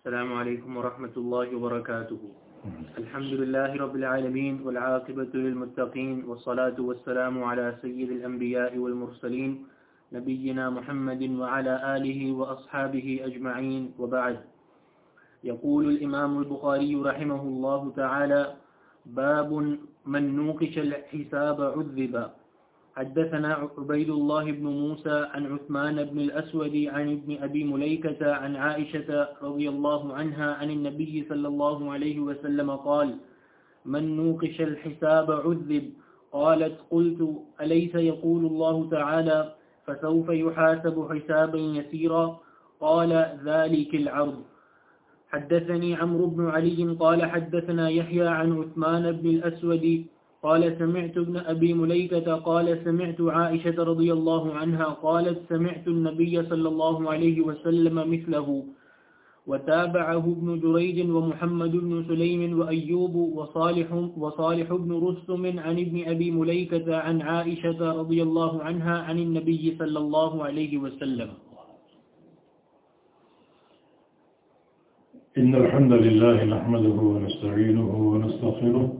السلام عليكم ورحمة الله وبركاته. الحمد لله رب العالمين والعاقبة للمتقين والصلاة والسلام على سيد الأنبياء والمرسلين نبينا محمد وعلى آله وأصحابه أجمعين وبعد. يقول الإمام البخاري رحمه الله تعالى باب من نوقش الحساب عذب حدثنا عبيد الله بن موسى عن عثمان بن الأسود عن ابن أبي مليكة عن عائشة رضي الله عنها عن النبي صلى الله عليه وسلم قال، من نوقش الحساب عذب. قالت، قلت، أليس يقول الله تعالى، فسوف يحاسب حسابا يسيرا؟ قال، ذلك العرض. حدثني عمرو بن علي قال حدثنا يحيى عن عثمان بن الأسود قال سمعت ابن أبي مليكة قال سمعت عائشة رضي الله عنها قالت سمعت النبي صلى الله عليه وسلم مثله وتابعه ابن جريج ومحمد بن سليم وأيوب وصالح, وصالح بن رستم عن ابن أبي مليكة عن عائشة رضي الله عنها عن النبي صلى الله عليه وسلم. إن الحمد لله نحمده ونستعينه ونستغفره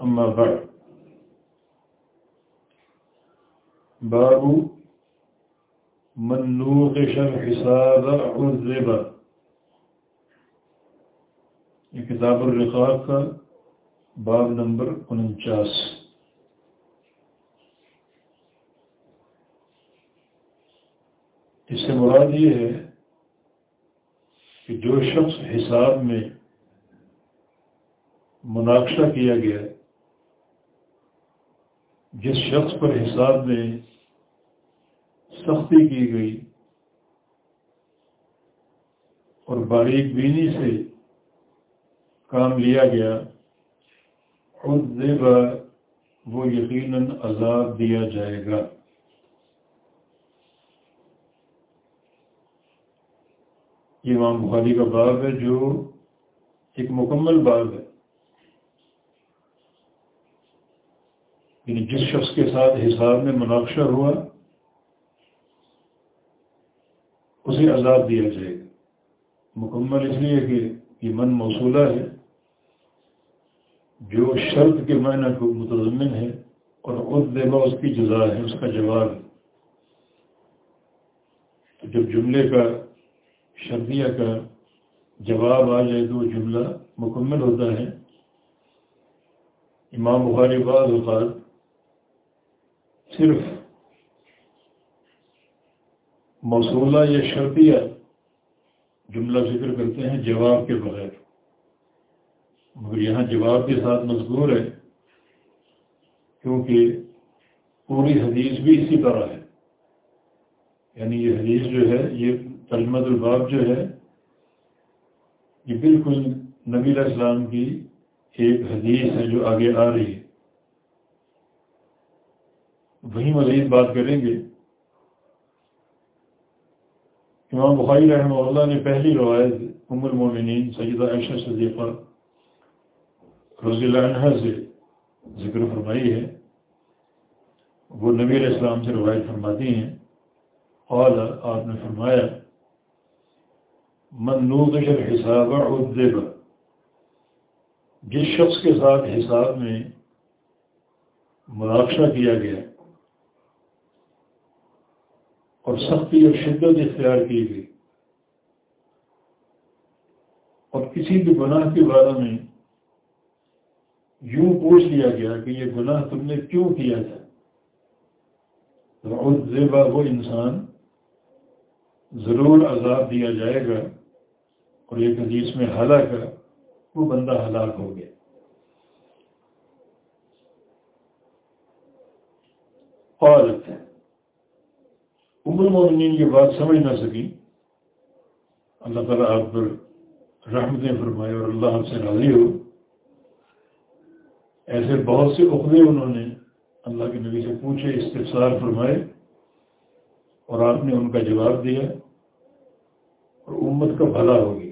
أما بعد. باب من نوقش الحساب عذب. یہ کتاب الرقاق کا باب نمبر انچاس. اس سے مراد یہ ہے کہ جو شخص حساب میں مناقشہ کیا گیا جس شخص پر حساب میں سختی کی گئی اور باریک بینی سے کام لیا گیا خود وہ یقیناً عذاب دیا جائے گا۔ یہ امام بخاری کا باب ہے جو ایک مکمل باب ہے۔ یعنی جس شخص کے ساتھ حساب میں مناقشہ ہوا، اسے عذاب دیا جائے گا۔ مکمل اس لیے کہ یہ من موصولہ ہے۔ جو شرط کے معنی کو متضمن ہے اور اس دیبا اس کی جزا ہے، اس کا جواب ہے۔ تو جب جملے کا، شرطیہ کا جواب آ جائے تو وہ جملہ مکمل ہوتا ہے۔ امام بخاری بعض اوقات صرف موصولہ یا شرطیہ جملہ ذکر کرتے ہیں جواب کے بغیر۔ مگر یہاں جواب کے ساتھ مذکور ہے، کیونکہ پوری حدیث بھی اسی طرح ہے۔ یعنی یہ حدیث جو ہے، یہ تلمت الباب جو ہے، یہ بالکل نبی علیہ السلام کی ایک حدیث ہے جو آگے آ رہی ہے۔ وہیں مزید بات کریں گے۔ امام بخاری رحمہ اللہ نے پہلی روایت ام المومنین سیدہ عائشہ صدیقہ رضی اللہ عنہ سے ذکر فرمائی ہے۔ وہ نبی علیہ السلام سے روایت فرماتی ہیں۔ اور آپ نے فرمایا، من نوغش الحساب عذب. جس شخص کے ساتھ حساب میں مناقشہ کیا گیا اور سختی اور شدت اختیار کی گئی۔ اور کسی بھی گناہ کے بارے میں یوں پوچھ لیا گیا کہ یہ گناہ تم نے کیوں کیا تھا؟ زیبا وہ انسان، ضرور عذاب دیا جائے گا اور ایک حدیث میں ہلاک وہ بندہ ہلاک ہو گیا۔ عورت عمر المومنین کی بات سمجھ نہ سکی۔ اللہ تعالیٰ آپ پر رحمتیں فرمائے اور اللہ آپ سے راضی ہو۔ ایسے بہت سے عقدے انہوں نے اللہ کے نبی سے پوچھے، استفسار فرمائے اور آپ نے ان کا جواب دیا اور امت کا بھلا ہو گیا۔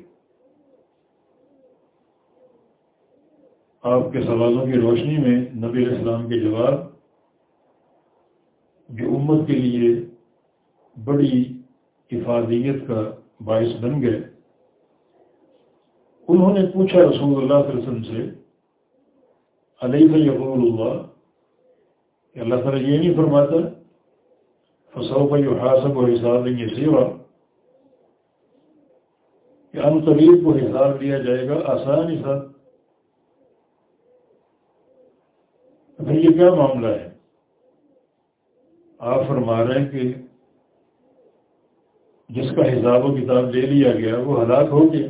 آپ کے سوالوں کی روشنی میں نبی علیہ السلام کے جواب جو امت کے لیے بڑی افادیت کا باعث بن گئے۔ انہوں نے پوچھا رسول اللہ علیہ وسلم سے علیہ یقول اللہ؟ کہ اللہ تعالیٰ یہ نہیں فرماتا فصو کا یہ حاصب و حساب یہ سیوا کہ ان قریب کو حساب لیا جائے گا آسان حساب پھر یہ کیا معاملہ ہے؟ آپ فرما رہے ہیں کہ جس کا حساب و کتاب لے لیا گیا وہ ہلاک ہو گیا۔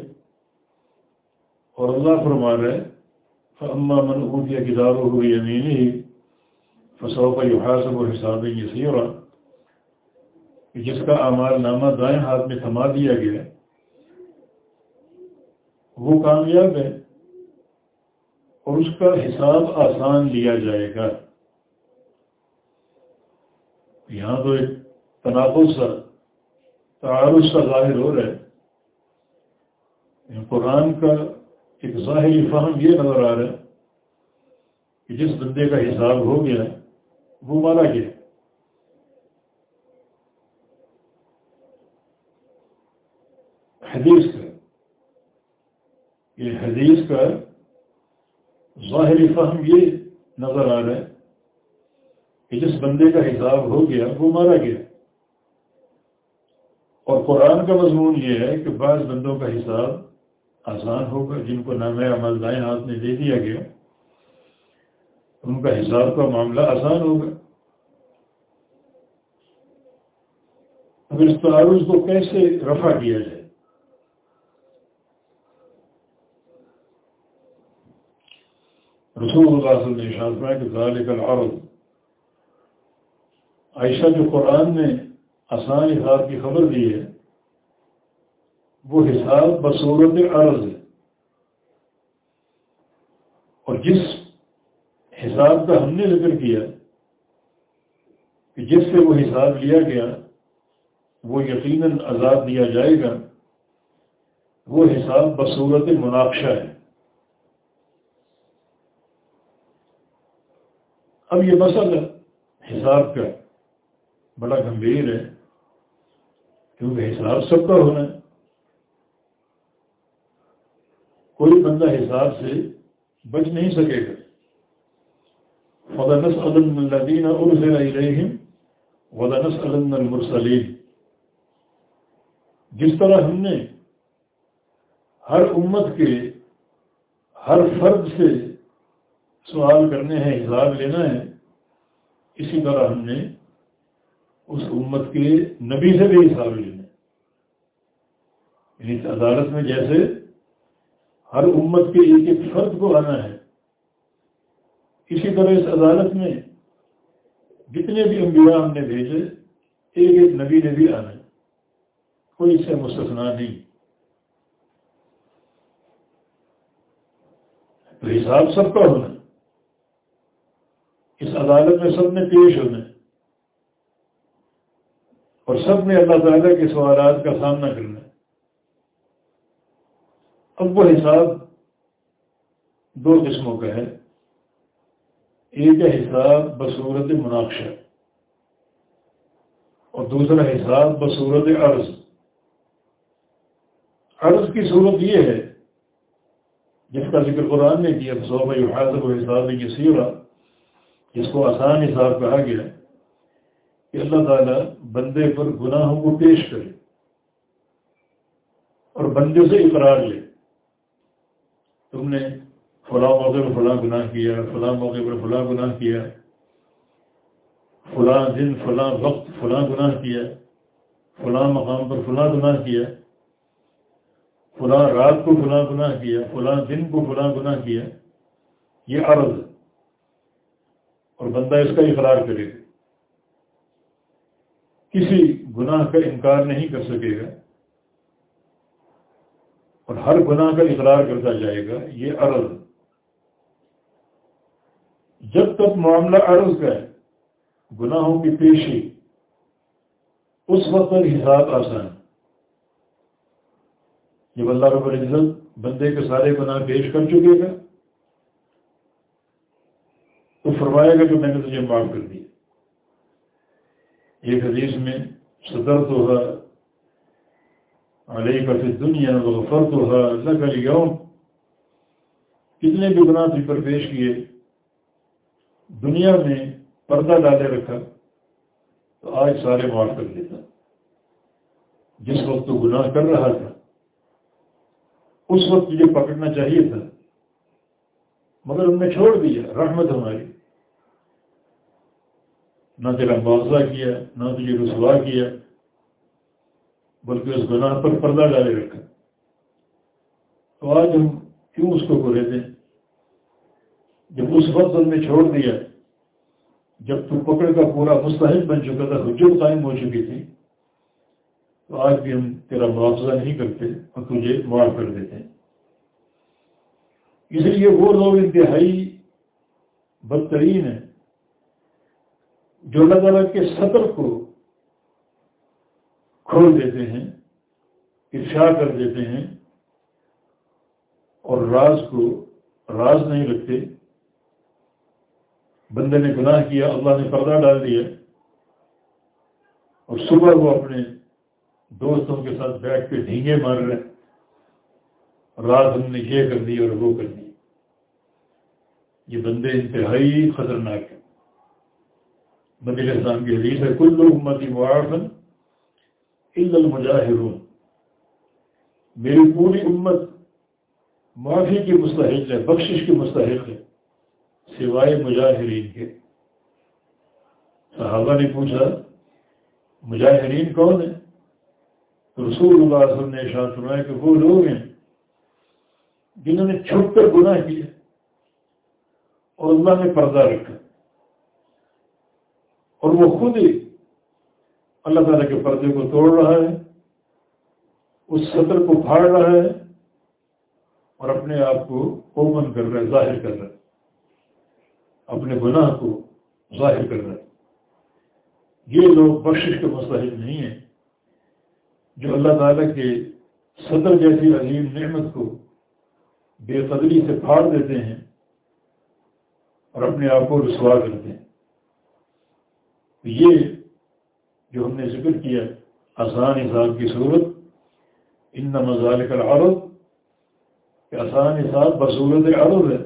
اور اللہ فرما رہے اما من اوتیا کتاب ہو یمین ہی فصو کا یحاسب و حساب یہ کہ جس کا اعمال نامہ دائیں ہاتھ میں تھما دیا گیا، وہ کامیاب ہے اور اس کا حساب آسان لیا جائے گا۔ یہاں تو ایک تناقض سا تعارف سا ظاہر ہو رہا ہے۔ قرآن کا ایک ظاہری فہم یہ نظر آ رہا ہے کہ جس بندے کا حساب ہو گیا وہ مارا گیا حدیث کا، یہ حدیث کا ظاہری فہم یہ نظر آ رہا ہے کہ جس بندے کا حساب ہو گیا، وہ مارا گیا۔ اور قرآن کا مضمون یہ ہے کہ بعض بندوں کا حساب آسان ہوگا، جن کو نام عمل دائیں ہاتھ میں دے دیا گیا، ان کا حساب کا معاملہ آسان ہوگا۔ اب اس تعارض کو کیسے رفع کیا جائے؟ رسول اللہ صلی اللہ علیہ وسلم کہ ذالک العرض۔ عائشہ جو قرآن نے آسان حساب کی خبر دی ہے۔ وہ حساب بصورت عرض ہے۔ اور جس حساب کا ہم نے ذکر کیا کہ جس سے وہ حساب لیا گیا، وہ یقیناً عذاب دیا جائے گا۔ وہ حساب بصورت مناقشہ ہے۔ اب یہ مسئلہ حساب کا بڑا گمبھیر ہے۔ کیونکہ حساب سب کا ہونا ہے۔ کوئی بندہ حساب سے بچ نہیں سکے گا۔ ودنس عدم الدین ارزل علیہم ودنس عدم المرسلین جس طرح ہم نے ہر امت کے ہر فرد سے سوال کرنے ہیں، حساب لینا ہے، اسی طرح ہم نے اس امت کے نبی سے بھی حساب لینا یعنی عدالت میں جیسے ہر امت کے ایک ایک فرد کو آنا ہے۔ اسی طرح اس عدالت میں جتنے بھی انبیاء ہم نے بھیجے، ایک ایک نبی نے بھی آنا ہے۔ کوئی اس سے مستثنا نہیں۔ تو حساب سب کا ہونا اس عدالت میں سب نے پیش ہونا اور سب نے اللہ تعالیٰ کے سوالات کا سامنا کرنا اب وہ حساب دو قسموں کا ہے۔ ایک ہے حساب بصورت مناقشہ اور دوسرا حساب بصورت عرض۔ عرض کی صورت یہ ہے، جس کا ذکر قرآن نے کیا صوبہ حاضر و حساب کی سیرا جس کو آسان حساب کہا گیا کہ اللہ تعالیٰ بندے پر گناہوں کو پیش کرے اور بندے سے اقرار لے۔ تم نے فلاں موقع پر فلاں گناہ کیا، فلاں موقع پر فلاں گناہ کیا۔ فلاں دن، فلاں وقت، فلاں گناہ کیا۔ فلاں مقام پر فلاں گناہ کیا۔ فلاں رات کو فلاں گناہ کیا، فلاں دن کو فلاں گناہ کیا۔ یہ عرض۔ اور بندہ اس کا اقرار کرے۔ گا کسی گناہ کا انکار نہیں کر سکے گا۔ اور ہر گناہ کا اقرار کرتا جائے گا، یہ عرض۔ جب تک معاملہ عرض کا ہے، گناہوں کی پیشی اس وقت تک حساب آسان جب اللہ رب العزت بندے کے سارے گناہ پیش کر چکے گا، تو فرمائے گا کہ میں نے تجھے معاف کر دیا۔ ایک حدیث میں صدر تو ہے علیہ کا پھر دنیا غفر تو ہے اللہ کا یوم کتنے بھی گناہ تجھ پر پیش کیے، دنیا میں پردہ ڈالے رکھا، تو آج سارے معاف کر دیتا۔ جس وقت تو گناہ کر رہا تھا، اس وقت تجھے پکڑنا چاہیے تھا۔ مگر ان نے چھوڑ دیا، رحمت ہماری۔ نہ تیرا معاوضہ کیا، نہ تجھے رسوا کیا بلکہ اس گناہ پر پردہ ڈالے رکھا تو آج ہم کیوں اس کو برے دیں جب اس وقت ہم نے چھوڑ دیا، جب تو پکڑ کا پورا مستحق بن چکا تھا، حجت قائم ہو چکی تھی، تو آج بھی ہم تیرا معاوضہ نہیں کرتے اور تجھے معاف کر دیتے ہیں۔ اس لیے وہ لوگ انتہائی بدترین ہیں، جو اللہ تعالیٰ کے سطر کو کھول دیتے ہیں افشا کر دیتے ہیں اور راز کو راز نہیں رکھتے۔ بندے نے گناہ کیا، اللہ نے پردہ ڈال دیا۔ اور صبح وہ اپنے دوستوں کے ساتھ بیٹھ کے ڈھینگے مار رہے۔ رات ہم نے یہ کر دی اور وہ کر دی۔ یہ بندے انتہائی خطرناک ہیں۔ نبی السلام کی حدیث ہے، کل لوگ امتی معافن المجاہرون۔ میری پوری امت معافی کی مستحق ہے، بخشش کی مستحق ہے، سوائے مجاہرین کے۔ صحابہ نے پوچھا، مجاہرین کون ہے رسول اللہ علیہ وسلم نے ارشاد فرمایا کہ وہ لوگ ہیں جنہوں نے چھپ کر گناہ کیا اور اللہ نے پردہ رکھا۔ اور وہ خود ہی اللہ تعالیٰ کے پردے کو توڑ رہا ہے، اس سطر کو پھاڑ رہا ہے اور اپنے آپ کو اومن کر رہا ہے، ظاہر کر رہا ہے۔ اپنے گناہ کو ظاہر کر رہا ہے۔ یہ لوگ بخشش کے مستحق نہیں ہیں۔ جو اللہ تعالیٰ کے صدر جیسی عظیم نعمت کو بے قدری سے پھاڑ دیتے ہیں اور اپنے آپ کو رسوا کرتے ہیں۔ یہ جو ہم نے ذکر کیا آسان حساب کی صورت ان مزال کر عرب کہ آسان حساب بصورت عرب ہے۔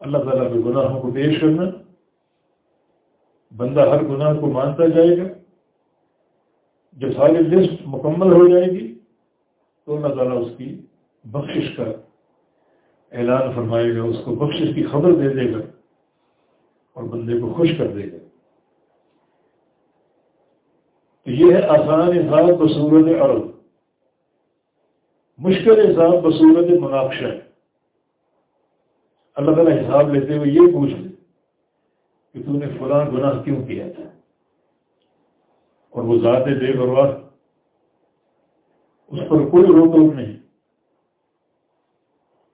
اللہ تعالیٰ کے گناہوں کو پیش کرنا، بندہ ہر گناہ کو مانتا جائے گا۔ جب ساری لسٹ مکمل ہو جائے گی، تو اللہ تعالیٰ اس کی بخشش کا اعلان فرمائے گا، اس کو بخشش کی خبر دے دے گا اور بندے کو خوش کر دے گا تو یہ ہے آسان حساب بصورت عرب۔ مشکل حساب بصورت مناقشہ ہے۔ اللہ تعالیٰ حساب لیتے ہوئے یہ پوچھ لے کہ تو نے فلاں گناہ کیوں کیا تھا؟ اور وہ ذات بے پرواہ۔ اس پر کوئی روک روک نہیں۔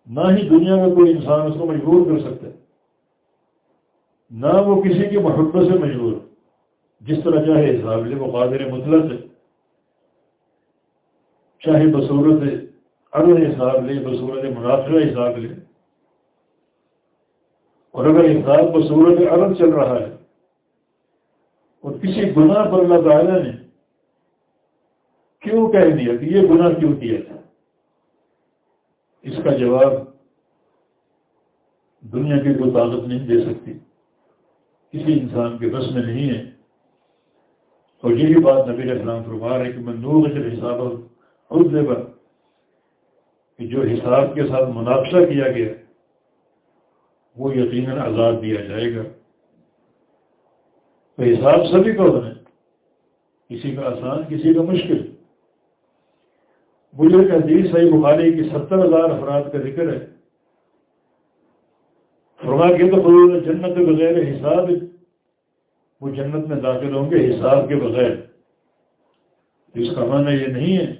نہ ہی دنیا میں کوئی انسان اس کو مجبور کر سکتا ہے۔ نہ وہ کسی کی محبت سے مجبور۔ جس طرح چاہے حساب لے قادر مطلق چاہے بصورت عرض حساب لے، بصورت منافع حساب لے۔ اور اگر حساب بصورت عرض چل رہا ہے، اور کسی گناہ پر اللہ تعالیٰ نے کیوں کہہ دیا کہ یہ گناہ کیوں کیا تھا؟ اس کا جواب دنیا کی کوئی طاقت نہیں دے سکتی۔ کسی انسان کے بس میں نہیں ہے۔ اور یہی بات نبی اسلام فرما ہے کہ میں نو حساب خود کہ جو حساب کے ساتھ مناقشہ کیا گیا وہ یقیناً آزاد دیا جائے گا تو حساب سبھی کا ہونا ہے کسی کا آسان کسی کا مشکل بزرگ حدیث صحیح بخاری کی ستر ہزار افراد کا ذکر ہے فرما کے تو خود جنت بغیر حساب وہ جنت میں داخل ہوں گے حساب کے بغیر۔ اس کا معنی یہ نہیں ہے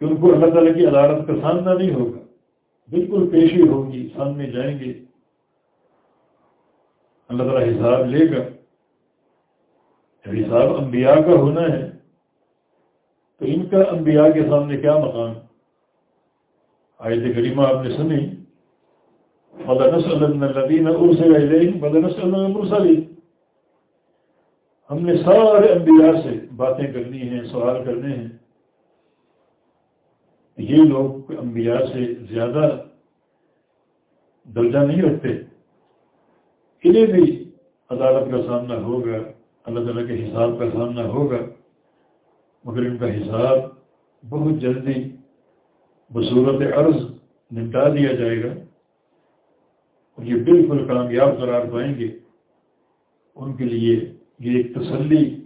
کہ ان کو اللہ تعالیٰ کی عدالت کا سامنا نہیں ہوگا۔ بالکل پیشی ہوگی سامنے جائیں گے۔ اللہ تعالیٰ حساب لے گا۔ جب حساب انبیاء کا ہونا ہے، تو ان کا انبیاء کے سامنے کیا مقام؟ آیت کریمہ آپ نے سنی۔ مدنس ہم نے سارے انبیاء سے باتیں کرنی ہیں، سوال کرنے ہیں۔ یہ لوگ انبیاء سے زیادہ درجہ نہیں رکھتے۔ انہیں بھی عدالت کا سامنا ہوگا، اللہ تعالیٰ کے حساب کا سامنا ہوگا، مگر ان کا حساب بہت جلدی بصورت عرض نمٹا دیا جائے گا۔ اور یہ بالکل کامیاب قرار پائیں گے۔ ان کے لیے یہ ایک تسلی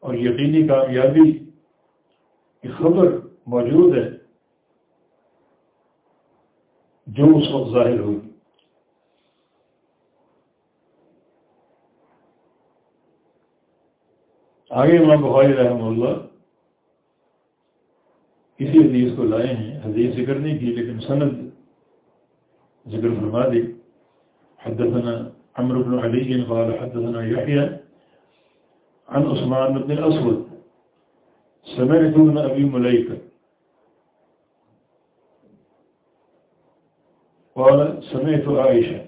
اور یقینی کامیابی کی خبر موجود ہے جو اس وقت ظاہر ہوگی آگے امام بخاری رحمہ اللہ کسی حدیث کو لائے ہیں۔ حدیث ذکر نہیں کی لیکن سند ذکر فرما دی حدثنا عمر بن علی قال حدثنا يحيى عن عثمان بن الاسود سمعت من ابي مليكه قال سمعت عائشہ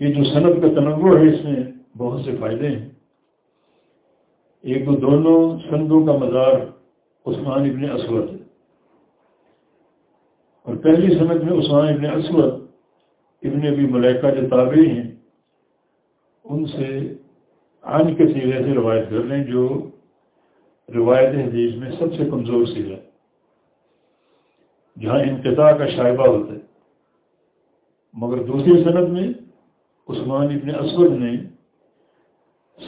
یہ جو سند کا تنوع ہے اس میں بہت سے فائدے ہیں۔ ایک تو دونوں سندوں کا مزار عثمان ابن اسود ہے۔ اور پہلی سند میں عثمان ابن اسود، ابن ابی ملیکہ جو تابعی ہیں، ان سے آن کے سیرے سے روایت کر لیں، جو روایت حدیث میں سب سے کمزور سیرا جہاں انقطاع کا شائبہ ہوتا ہے۔ مگر دوسری صنعت میں عثمان ابن اسود نے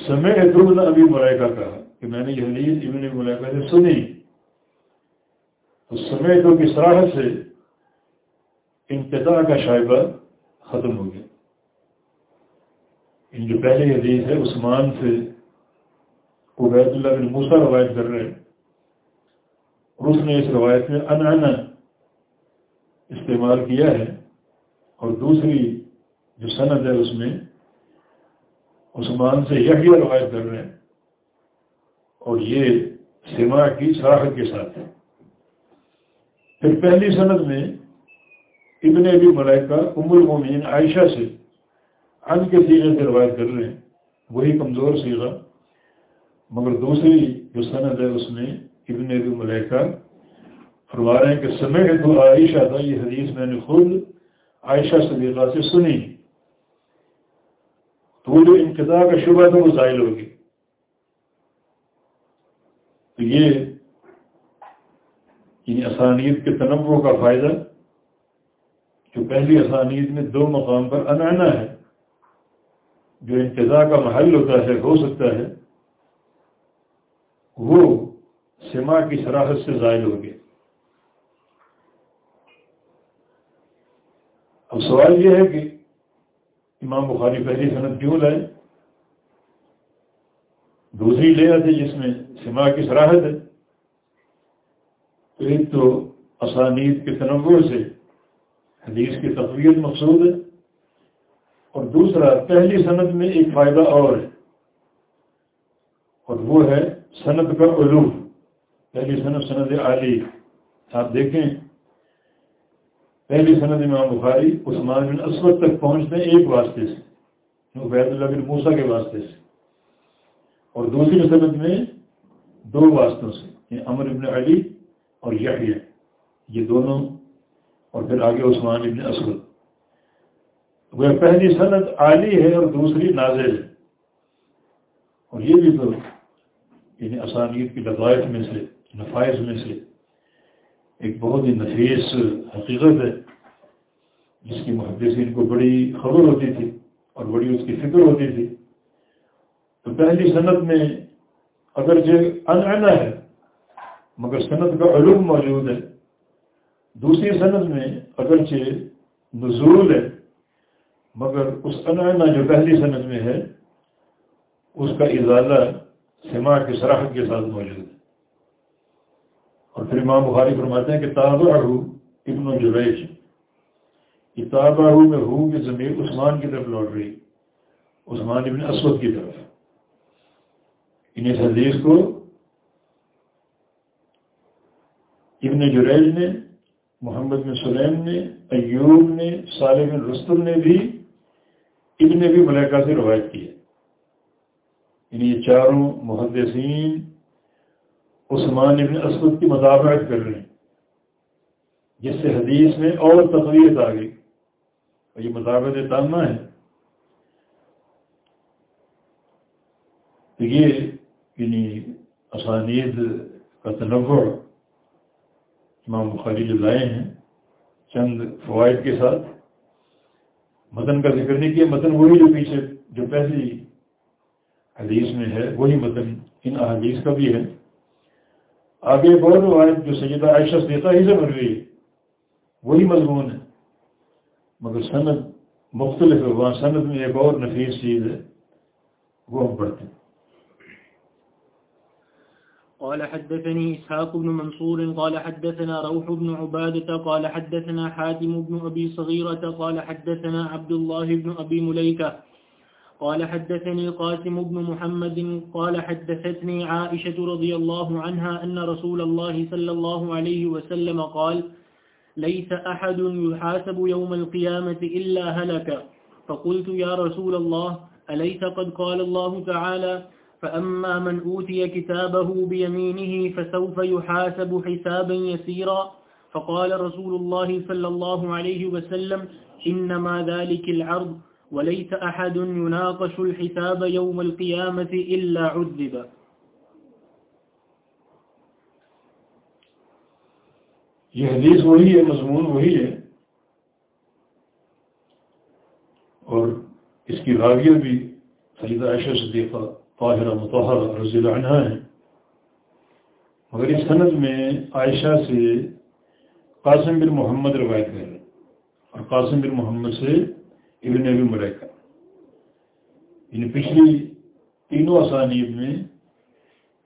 سمے ابن ابھی ملائکہ کہا کہ میں نے یہ حدیث ابن ملائکہ سے سنی۔ تو سمے دو کی سراہت سے انتظار کا شائبہ ختم ہو گیا۔ ان جو پہلی حدیث ہے عثمان سے عبید اللہ بن موسا روایت کر رہے ہیں۔ اور اس نے اس روایت میں انانا استعمال کیا ہے۔ اور دوسری جو صنعت ہے اس میں، عثمان سے یہی روایت کر رہے ہیں۔ اور یہ سما کی سراہد کے ساتھ ہے۔ پھر پہلی صنعت میں ابن ابی ملائکہ ام المومین عائشہ سے ان کے سیغے سے روایت کر رہے ہیں۔ وہی کمزور سیغہ، مگر دوسری جو صنعت ہے، اس میں ابن ابی ملائکہ فرما رہے ہیں کہ سمے تو عائشہ تھا یہ حدیث میں نے خود عائشہ صدیقہ سے سنی۔ تو وہ جو انتظار کا شبہ تھا، وہ ظاہر ہوگی تو یہ یعنی کے تنوع کا فائدہ جو پہلی اسانیت میں دو مقام پر انانا ہے، جو انتظار کا محل ہوتا ہے، ہو سکتا ہے، وہ سما کی شراحت سے ظاہر ہو گئے اب سوال یہ ہے کہ امام بخاری پہلی صنعت کیوں لائے؟ دوسری لے آتے جس میں سما کی سراہد ہے۔ تو ایک تو اسانید کے تنوع سے حدیث کی تقویت مقصود ہے۔ اور دوسرا، پہلی صنعت میں ایک فائدہ اور ہے۔ اور وہ ہے صنعت کا علوم۔ پہلی صنعت صنعت عالی۔ آپ دیکھیں۔ پہلی صنعت امام بخاری عثمان بن اسود تک پہنچتے ہیں ایک واسطے سے، عبید اللہ بن موسا کے واسطے سے۔ اور دوسری صنعت میں دو واسطوں سے یعنی امر ابن علی اور یحییٰ۔ یہ دونوں اور پھر آگے عثمان ابن اسود۔ وہ پہلی صنعت عالی ہے اور دوسری نازل ہے۔ اور یہ بھی تو یعنی آسانیت کی لطائف میں سے، نفائذ میں سے ایک بہت ہی نفیس حقیقت ہے، جس کی محدثین کو بڑی خبر ہوتی تھی اور بڑی اس کی فکر ہوتی تھی۔ تو پہلی صنعت میں اگرچہ انعنا ہے، مگر صنعت کا علوم موجود ہے۔ دوسری صنعت میں اگرچہ نزول ہے، مگر اس انعنا جو پہلی صنعت میں ہے، اس کا اضالہ سما کی سراحت کے ساتھ موجود ہے۔ اور پھر امام بخاری فرماتے ہیں کہ تابع ابن و جویش یہ تابع میں ہوں کہ زمین عثمان کی طرف لوٹ رہی، عثمان ابن اسود کی طرف۔ ان اس حدیث کو ابن جریج نے محمد بن سلیم نے، ایوب نے، صالح بن رستم نے بھی ابن بھی ملیکہ سے روایت کی ہے۔ یعنی یہ چاروں محدثین عثمان ابن اسود کی مذاکرات کر رہے ہیں، جس سے حدیث میں اور تقویت آ گئی۔ اور یہ مذاکرت تامہ ہے تو یہ یعنی اسانید کا تنوع امام بخاری جو لائے ہیں، چند فوائد کے ساتھ۔ متن کا ذکر نہیں کیا، متن وہی جو پیچھے، جو پہلی حدیث میں ہے، وہی متن ان احادیث کا بھی ہے۔ آگے بہت روایت جو سیدہ عائشہ دیتا ہی سے بن گئی وہی مضمون ہے۔ مگر سند مختلف ہے، وہاں سند میں ایک اور نفیس چیز ہے، وہ ہم پڑھتے ہیں۔ قال حدثني إسحاق بن منصور قال حدثنا روح بن عبادة قال حدثنا حاتم بن أبي صغيرة قال حدثنا عبد الله بن أبي مليكة قال حدثني قاسم بن محمد قال حدثتني عائشة رضي الله عنها أن رسول الله صلى الله عليه وسلم قال ليس أحد يحاسب يوم القيامة إلا هلك فقلت يا رسول الله أليس قد قال الله تعالى فأما من أوتي كتابه بيمينه فسوف يحاسب حسابا يسيرا فقال رسول الله صلى الله عليه وسلم إنما ذلك العرض وليس أحد يناقش الحساب يوم القيامة إلا عذب یہ حدیث وہی ہے، مضمون وہی ہے۔ اور اس کی راویہ بھی سیدہ عائشہ صدیقہ طاہرہ متحرہ رضی اللہ عنہ ہے مگر اس سند میں عائشہ سے قاسم بن محمد روایت کر رہے اور قاسم بن محمد سے ابن ابی ملیکہ۔ یعنی پچھلی تینوں اسانیب میں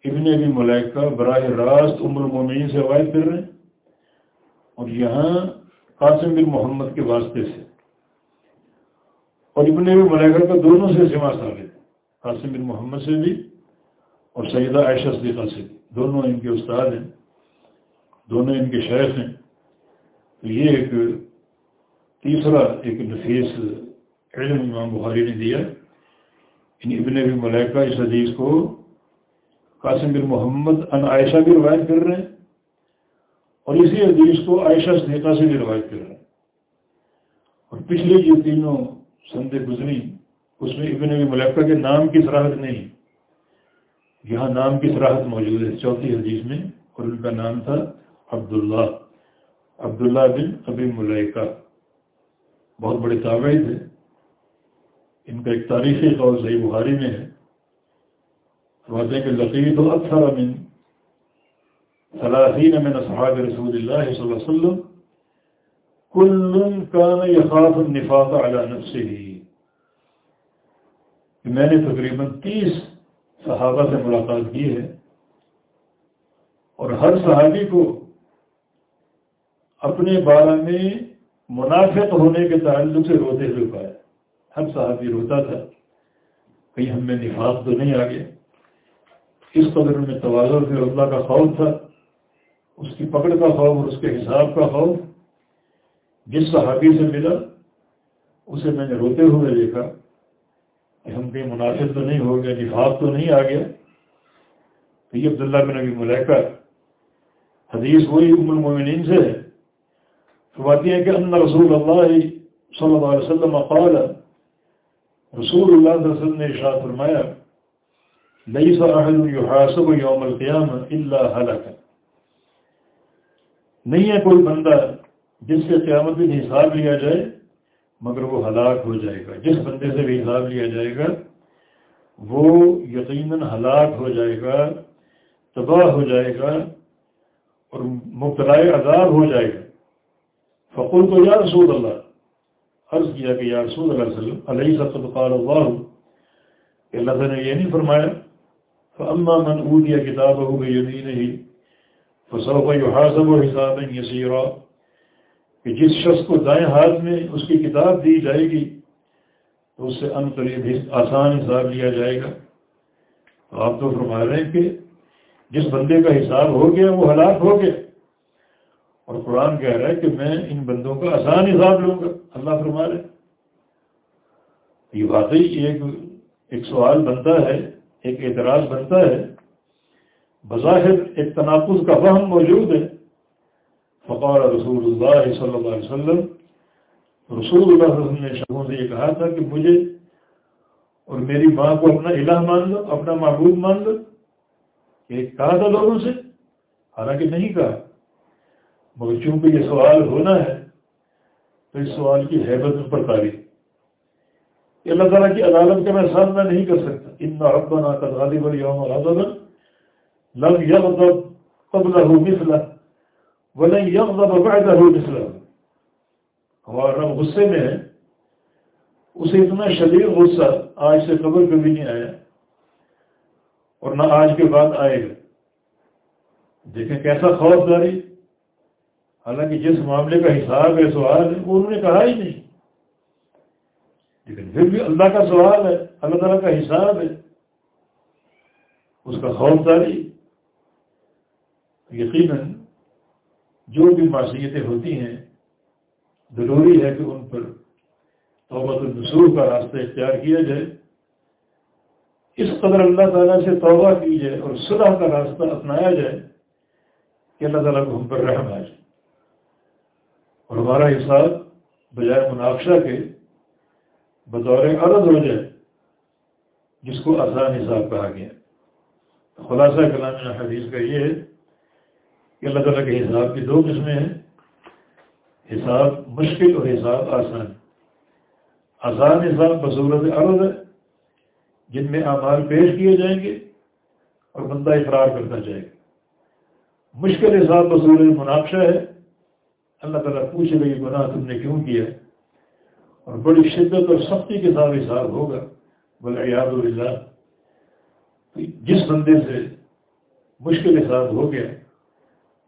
ابن ابی ملیکہ براہ راست عمر المومنین سے روایت کر رہے ہیں اور یہاں قاسم بن محمد کے واسطے سے۔ اور ابن ابی ملیکہ کا دونوں سے جمع ثابت قاسم بن محمد سے بھی اور سیدہ عائشہ صدیقہ سے بھی۔ دونوں ان کے استاد ہیں، دونوں ان کے شیخ ہیں۔ تو یہ ایک تیسرا ایک نفیس علم امام بخاری نے دیا۔ ان ابن ابی ملیکہ اس حدیث کو قاسم بن محمد ان عائشہ بھی روایت کر رہے ہیں اور اسی حدیث کو عائشہ صدیقہ سے بھی روایت کر رہے ہیں۔ اور پچھلے جو تینوں سندے گزری۔ اس میں ابن ابی ملیکہ کے نام کی سراحت نہیں یہاں نام کی سراحت موجود ہے۔ چوتھی حدیث میں اور ان کا نام تھا عبداللہ۔ عبداللہ بن ابی ملیکہ بہت بڑے تابعی تھے۔ ان کا ایک تاریخی قول صحیح بخاری میں ہے۔ فرماتے ہیں کہ لقی تو اکثر امین ثلاثین من اصحاب رسول اللہ صلی اللہ علیہ وسلم۔ کل کان یخاف النفاق علی نفسه میں نے تقریباً تیس صحابہ سے ملاقات کی ہے اور ہر صحابی کو اپنے بارے میں منافق ہونے کے تعلق سے روتے ہوئے پایا۔ ہر صحابی روتا تھا۔ کہیں ہم میں نفاق تو نہیں آ گیا۔ اس قدر میں توازن پھر اللہ کا خوف تھا۔ اس کی پکڑ کا خوف اور اس کے حساب کا خوف۔ جس صحابی سے ملا، اسے میں نے روتے ہوئے دیکھا۔ کہ ہم کہیں مناسب تو نہیں ہو گیا نفاق تو نہیں آ گیا۔ تو یہ عبداللہ بن نبی ملیکہ حدیث وہی ام المومنین سے ہے۔ فرماتی ہیں کہ ان رسول اللہ صلی اللہ علیہ وسلم قال، رسول اللہ صلی اللہ علیہ وسلم نے اشارت فرمایا، لیس احد یحاسب یوم القیامہ الا حلق نہیں ہے کوئی بندہ جس سے قیامت بھی حساب لیا جائے مگر وہ ہلاک ہو جائے گا۔ جس بندے سے بھی حساب لیا جائے گا، وہ یقیناً ہلاک ہو جائے گا، تباہ ہو جائے گا اور مبتلا عذاب ہو جائے گا۔ فقول تو یا رسول اللہ، عرض کیا کہ یا رسول اللہ علیہ وسلم، علیہ قال اللہ، کہ اللہ نے یہ نہیں فرمایا فاما من اوتي كتابه بيمينه فسوف يحاسب حسابا يسيرا۔ کہ جس شخص کو دائیں ہاتھ میں اس کی کتاب دی جائے گی، تو اس سے ان قریب آسان حساب لیا جائے گا۔ تو آپ تو فرما رہے ہیں کہ جس بندے کا حساب ہو گیا، وہ ہلاک ہو گیا۔ اور قرآن کہہ رہا ہے کہ میں ان بندوں کا آسان حساب لوں گا۔ اللہ فرما رہے یہ واقعی ایک ایک سوال بنتا ہے، ایک اعتراض بنتا ہے۔ بظاہر ایک تناقض کا فہم موجود ہے۔ فقار رسول اللہ صلی اللہ علیہ وسلم، رسول اللہ علیہ وسلم نے شخصوں سے یہ کہا تھا کہ مجھے اور میری ماں کو اپنا الہ مان لو، اپنا معبود مان لو۔ ایک کہا تھا لوگوں سے، حالانکہ نہیں کہا۔ مگر چونکہ یہ سوال ہونا ہے، تو اس سوال کی حیبت پر تاریخ اللہ تعالیٰ کی عدالت کا میں سامنا نہیں کر سکتا۔ اتنا ربنا کا غالب اليوم العظم لم يغضب قبله مثله ولن يغضب بعده مثله. ہمارا رب غصے میں ہے. اسے اتنا شدید غصہ آج سے قبل کبھی نہیں آیا. اور نہ آج کے بعد آئے گا. دیکھیں کیسا خوف داری حالانکہ جس معاملے کا حساب ہے، سوال ہے، وہ انہوں نے کہا ہی نہیں. لیکن پھر بھی اللہ کا سوال ہے، اللہ تعالیٰ کا حساب ہے. اس کا خوف داری یقیناً جو بھی معصیتیں ہوتی ہیں، ضروری ہے کہ ان پر توبۃ النصور کا راستہ اختیار کیا جائے۔ اس قدر اللہ تعالیٰ سے توبہ کی جائے اور صلاح کا راستہ اپنایا جائے کہ اللہ تعالیٰ کو ہم پر رحم آ جائے اور ہمارا حساب بجائے مناقشہ کے بطور عرض ہو جائے، جس کو آسان حساب کہا گیا۔ خلاصہ کلام حدیث کا یہ ہے کہ اللہ تعالیٰ کے حساب کی دو قسمیں ہیں۔ حساب مشکل اور حساب آسان۔ آسان حساب بصورت عرض ہے، جن میں اعمال پیش کیے جائیں گے اور بندہ اقرار کرتا جائے گا۔ مشکل حساب بصورت مناقشہ ہے۔ اللہ تعالیٰ پوچھے گا یہ گناہ تم نے کیوں کیا؟ اور بڑی شدت اور سختی کے ساتھ حساب ہوگا۔ بولے یاد اللہ جس بندے سے مشکل حساب ہو گیا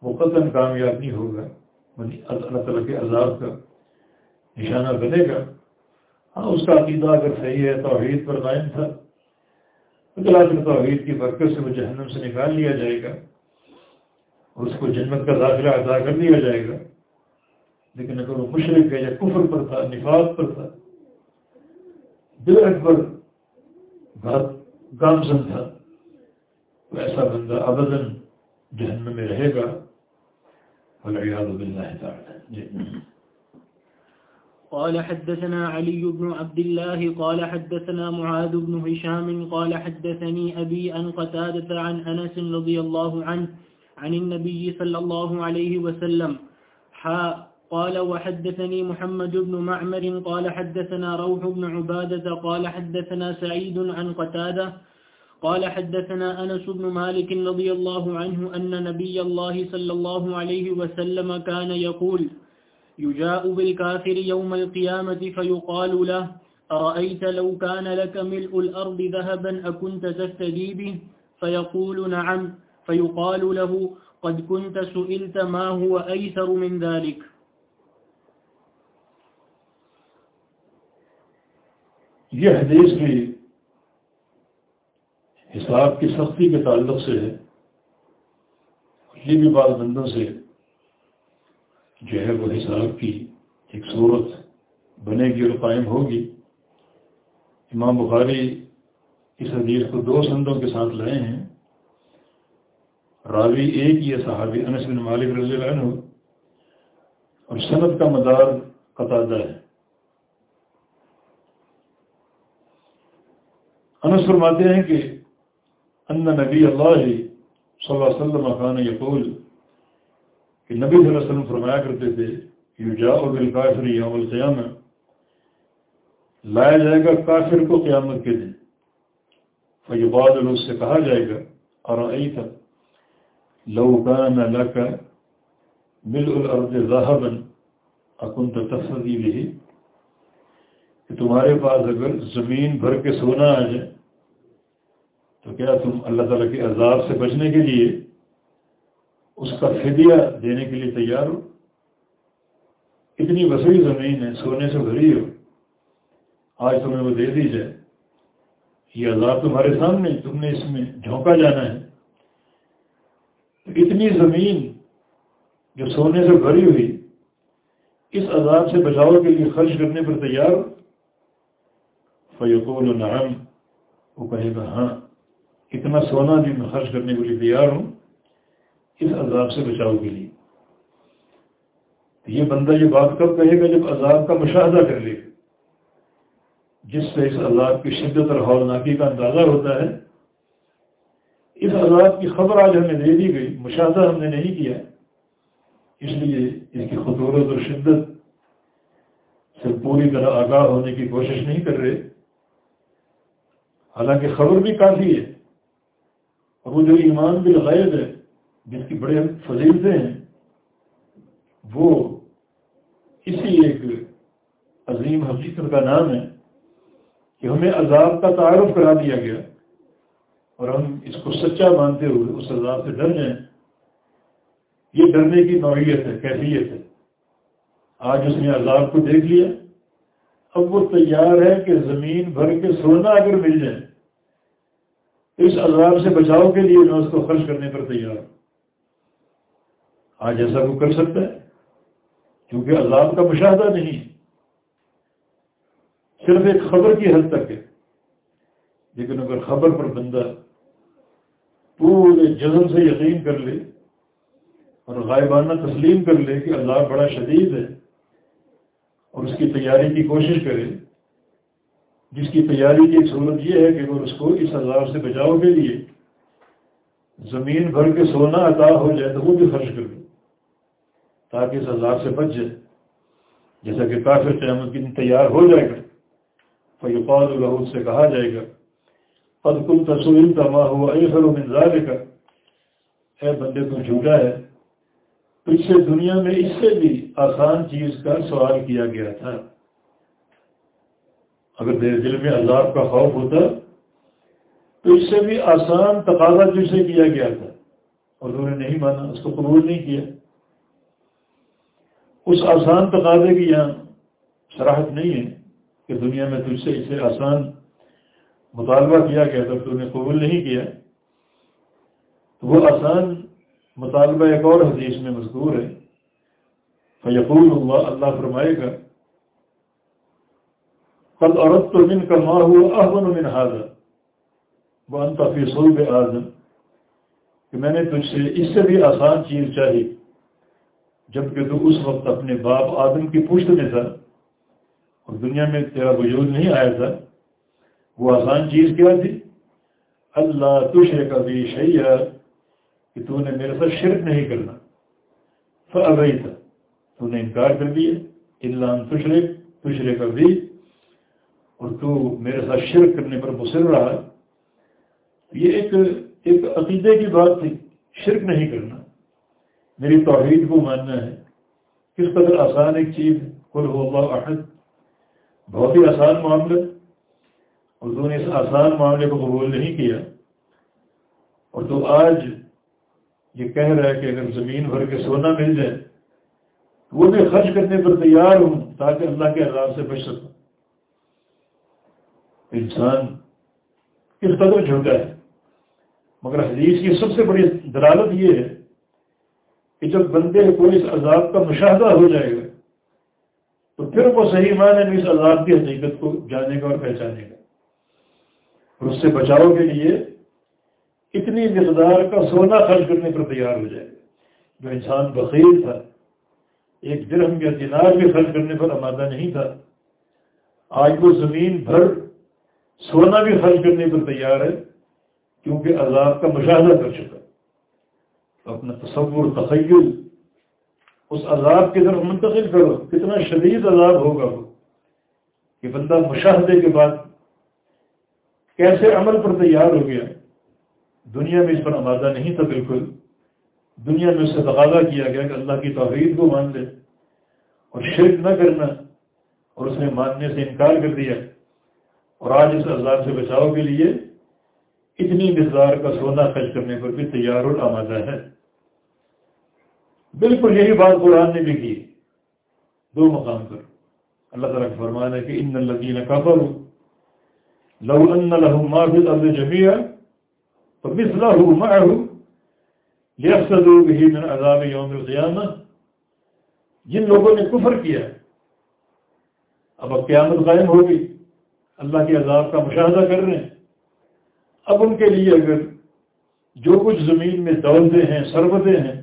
وہ قطن کامیاب نہیں ہوگا۔ اللہ تعالیٰ کے عذاب کا نشانہ بنے گا۔ ہاں اس کا عقیدہ اگر صحیح ہے، توحید پر قائم تھا، تو توحید کی برکت سے وہ جہنم سے نکال لیا جائے گا۔ اور اس کو جنت کا داخلہ ادا کر دیا جائے گا۔ لیکن اگر وہ مشرق ہے یا کفر پر تھا نفاذ پر تھا، دل اکبر گامزن تھا، تو ایسا بندہ ابدن جہنم میں رہے گا۔ والعياذ بالله تعالى. قال حدثنا علي بن عبد الله، قال حدثنا معاذ بن هشام، قال حدثني أبي أن قتادة عن أنس رضي الله عنه، عن النبي صلى الله عليه وسلم، حا، قال وحدثني محمد بن معمر، قال حدثنا روح بن عبادة، قال حدثنا سعيد عن قتادة قال حدثنا أنس بن مالك رضي الله عنه أن نبي الله صلى الله عليه وسلم كان يقول، يجاء بالكافر يوم القيامة فيقال له، أرأيت لو كان لك ملء الأرض ذهبا أكنت تفتدي به؟ فيقول نعم، فيقال له، قد كنت سئلت ما هو أيسر من ذلك. یہ حدیث بھی حساب کی سختی کے تعلق سے ہے، یہ بھی بعض بندوں سے جو ہے وہ حساب کی ایک صورت بنے گی اور قائم ہوگی۔ امام بخاری اس حدیث کو دو سندوں کے ساتھ لائے ہیں۔ راوی ایک یہ صحابی انس بن مالک رضی اللہ عنہ اور صنعت کا مدار قطادہ ہے۔ انس فرماتے ہیں کہ ان نبی اللہ صلی اللہ علیہ وسلم خان یقول کہ نبی صلی اللہ علیہ وسلم فرمایا کرتے تھے یو جا بالکافر یوم القیامہ. لایا جائے گا کافر کو قیامت کے دن۔ فیباد اس سے کہا جائے گا اور تھا لو کان لک مل الارض ذهبا اكنت تفضی کہ تمہارے پاس اگر زمین بھر کے سونا آ جائے تو کیا تم اللہ تعالیٰ کے عذاب سے بچنے کے لیے اس کا فدیہ دینے کے لیے تیار ہو؟ اتنی وسیع زمین ہے، سونے سے بھری ہو۔ آج تمہیں وہ دے دی جائے۔ یہ عذاب تمہارے سامنے، تم نے اس میں جھونکا جانا ہے۔ اتنی زمین جو سونے سے بھری ہوئی، اس عذاب سے بچاؤ کے لیے خرچ کرنے پر تیار ہو؟ فیقول نعم۔ وہ کہے گا ہاں۔ اتنا سونا بھی میں خرچ کرنے کے لیے تیار ہوں، اس عذاب سے بچاؤ کے لیے۔ یہ بندہ یہ بات کب کہے گا جب عذاب کا مشاہدہ کر لے۔ جس سے اس عذاب کی شدت اور ہولناکی کا اندازہ ہوتا ہے۔ اس عذاب کی خبر آج ہمیں دے دی گئی، مشاہدہ ہم نے نہیں کیا۔ اس لیے اس کی خطورت اور شدت سے پوری طرح آگاہ ہونے کی کوشش نہیں کر رہے۔ حالانکہ خبر بھی کافی ہے۔ وہ جو ایمان بالغیب ہے، جس کی بڑے فضیلتیں ہیں، وہ اسی ایک عظیم حقیقت کا نام ہے کہ ہمیں عذاب کا تعارف کرا دیا گیا اور ہم اس کو سچا مانتے ہوئے اس عذاب سے ڈر جائیں۔ یہ ڈرنے کی نوعیت ہے، کیفیت ہے۔ آج اس نے عذاب کو دیکھ لیا، اب وہ تیار ہے کہ زمین بھر کے سونا اگر مل جائے۔ اس عذاب سے بچاؤ کے لیے میں اس کو خرچ کرنے پر تیار آج ایسا وہ کر سکتا ہے؟ کیونکہ عذاب کا مشاہدہ نہیں صرف ایک خبر کی حد تک ہے۔ لیکن اگر خبر پر بندہ پورے جزم سے یقین کر لے اور غائبانہ تسلیم کر لے کہ عذاب بڑا شدید ہے اور اس کی تیاری کی کوشش کرے جس کی تیاری کی صورت یہ ہے کہ اگر اس کو اس عذاب سے بچاؤ کے لیے زمین بھر کے سونا عطا ہو جائے تو وہ بھی خرچ کر لو تاکہ اس عذاب سے بچ جائے۔ جیسا کہ کافر قیامت کی تیار ہو جائے گا۔ فیقال الحود سے کہا جائے گا پد کل تصویر تما ہوا اے فر منظار کا اے بندے، تو جھوٹا ہے۔ پچھلے دنیا میں اس سے بھی آسان چیز کا سوال کیا گیا تھا۔ اگر میرے دل میں عذاب کا خوف ہوتا تو اس سے بھی آسان تقاضا جسے کیا گیا تھا اور انہوں نے نہیں مانا، اس کو قبول نہیں کیا۔ اس آسان تقاضے کی یہاں شراحت نہیں ہے کہ دنیا میں تجھ سے اسے آسان مطالبہ کیا گیا تھا، تو انہیں قبول نہیں کیا۔ تو وہ آسان مطالبہ ایک اور حدیث میں مذکور ہے۔ فیقول اللہ اللہ فرمائے گا قد عورت تو من کا ماں ہوا احمد من حاضر وہ انتفی صلب اعظم کہ میں نے تجھ سے اس سے بھی آسان چیز چاہی. جبکہ تو اس وقت اپنے باپ آدم کی پوچھت میں تھا اور دنیا میں تیرا وجود نہیں آیا تھا. وہ آسان چیز کیا تھی؟ اللہ تشر کا بھی شیا کہ تو نے میرے ساتھ شرک نہیں کرنا. فبئی تھا تو نے انکار کر دیا. اللہ تشرے تشرے کا بھی اور تو میرے ساتھ شرک کرنے پر مصر رہا یہ ایک ایک عقیدے کی بات تھی، شرک نہیں کرنا۔ میری توحید کو ماننا ہے۔ کس قدر آسان ایک چیز کل ہو اللہ احد۔ بہت ہی آسان معاملہ۔ اردو نے اس آسان معاملے کو قبول نہیں کیا۔ اور تو آج یہ کہہ رہا ہے کہ اگر زمین بھر کے سونا مل جائے، تو وہ بھی خرچ کرنے پر تیار ہوں تاکہ اللہ کے عذاب سے بچ سکوں۔ انسان کس قدر جھوٹا ہے۔ مگر حدیث کی سب سے بڑی دلالت یہ ہے کہ جب بندے کو اس عذاب کا مشاہدہ ہو جائے گا، تو پھر وہ صحیح معنی میں اس عذاب کی حقیقت کو جانے گا اور پہچانے گا۔ اور اس سے بچاؤ کے لیے اتنی مقدار کا سونا خرچ کرنے پر تیار ہو جائے۔ گا جو انسان بخیر تھا، ایک درہم یا دینار بھی خرچ کرنے پر آمادہ نہیں تھا، آج وہ زمین بھر سونا بھی خرچ کرنے پر تیار ہے، کیونکہ عذاب کا مشاہدہ کر چکا اپنا تصور، تخیل، اس عذاب کی طرف منتقل کرو، کتنا شدید عذاب ہوگا وہ، کہ بندہ مشاہدے کے بعد کیسے عمل پر تیار ہو گیا۔ دنیا میں اس پر آمادہ نہیں تھا بالکل۔ دنیا میں اس سے تقاضا کیا گیا کہ اللہ کی توحید کو مان لے۔ اور شرک نہ کرنا، اور اس نے ماننے سے انکار کر دیا۔ اور آج اس عذاب سے بچاؤ کے لیے اتنی مقدار کا سونا خرچ کرنے پر بھی تیار اور آمادہ ہے۔ بالکل یہی بات قرآن نے بھی کی۔ دو مقام پر۔ اللہ تعالیٰ کا فرمان ہے کہ ان الدین کافر لو ان لہو ما فی الارض جميعا فمثله معه ليفسدوا به من عذاب يوم القيامه جن لوگوں نے کفر کیا، اب اب قیامت قائم ہوگی۔ اللہ کے عذاب کا مشاہدہ کر رہے ہیں۔ اب ان کے لیے اگر جو کچھ زمین میں دولتے ہیں، سربتیں ہیں،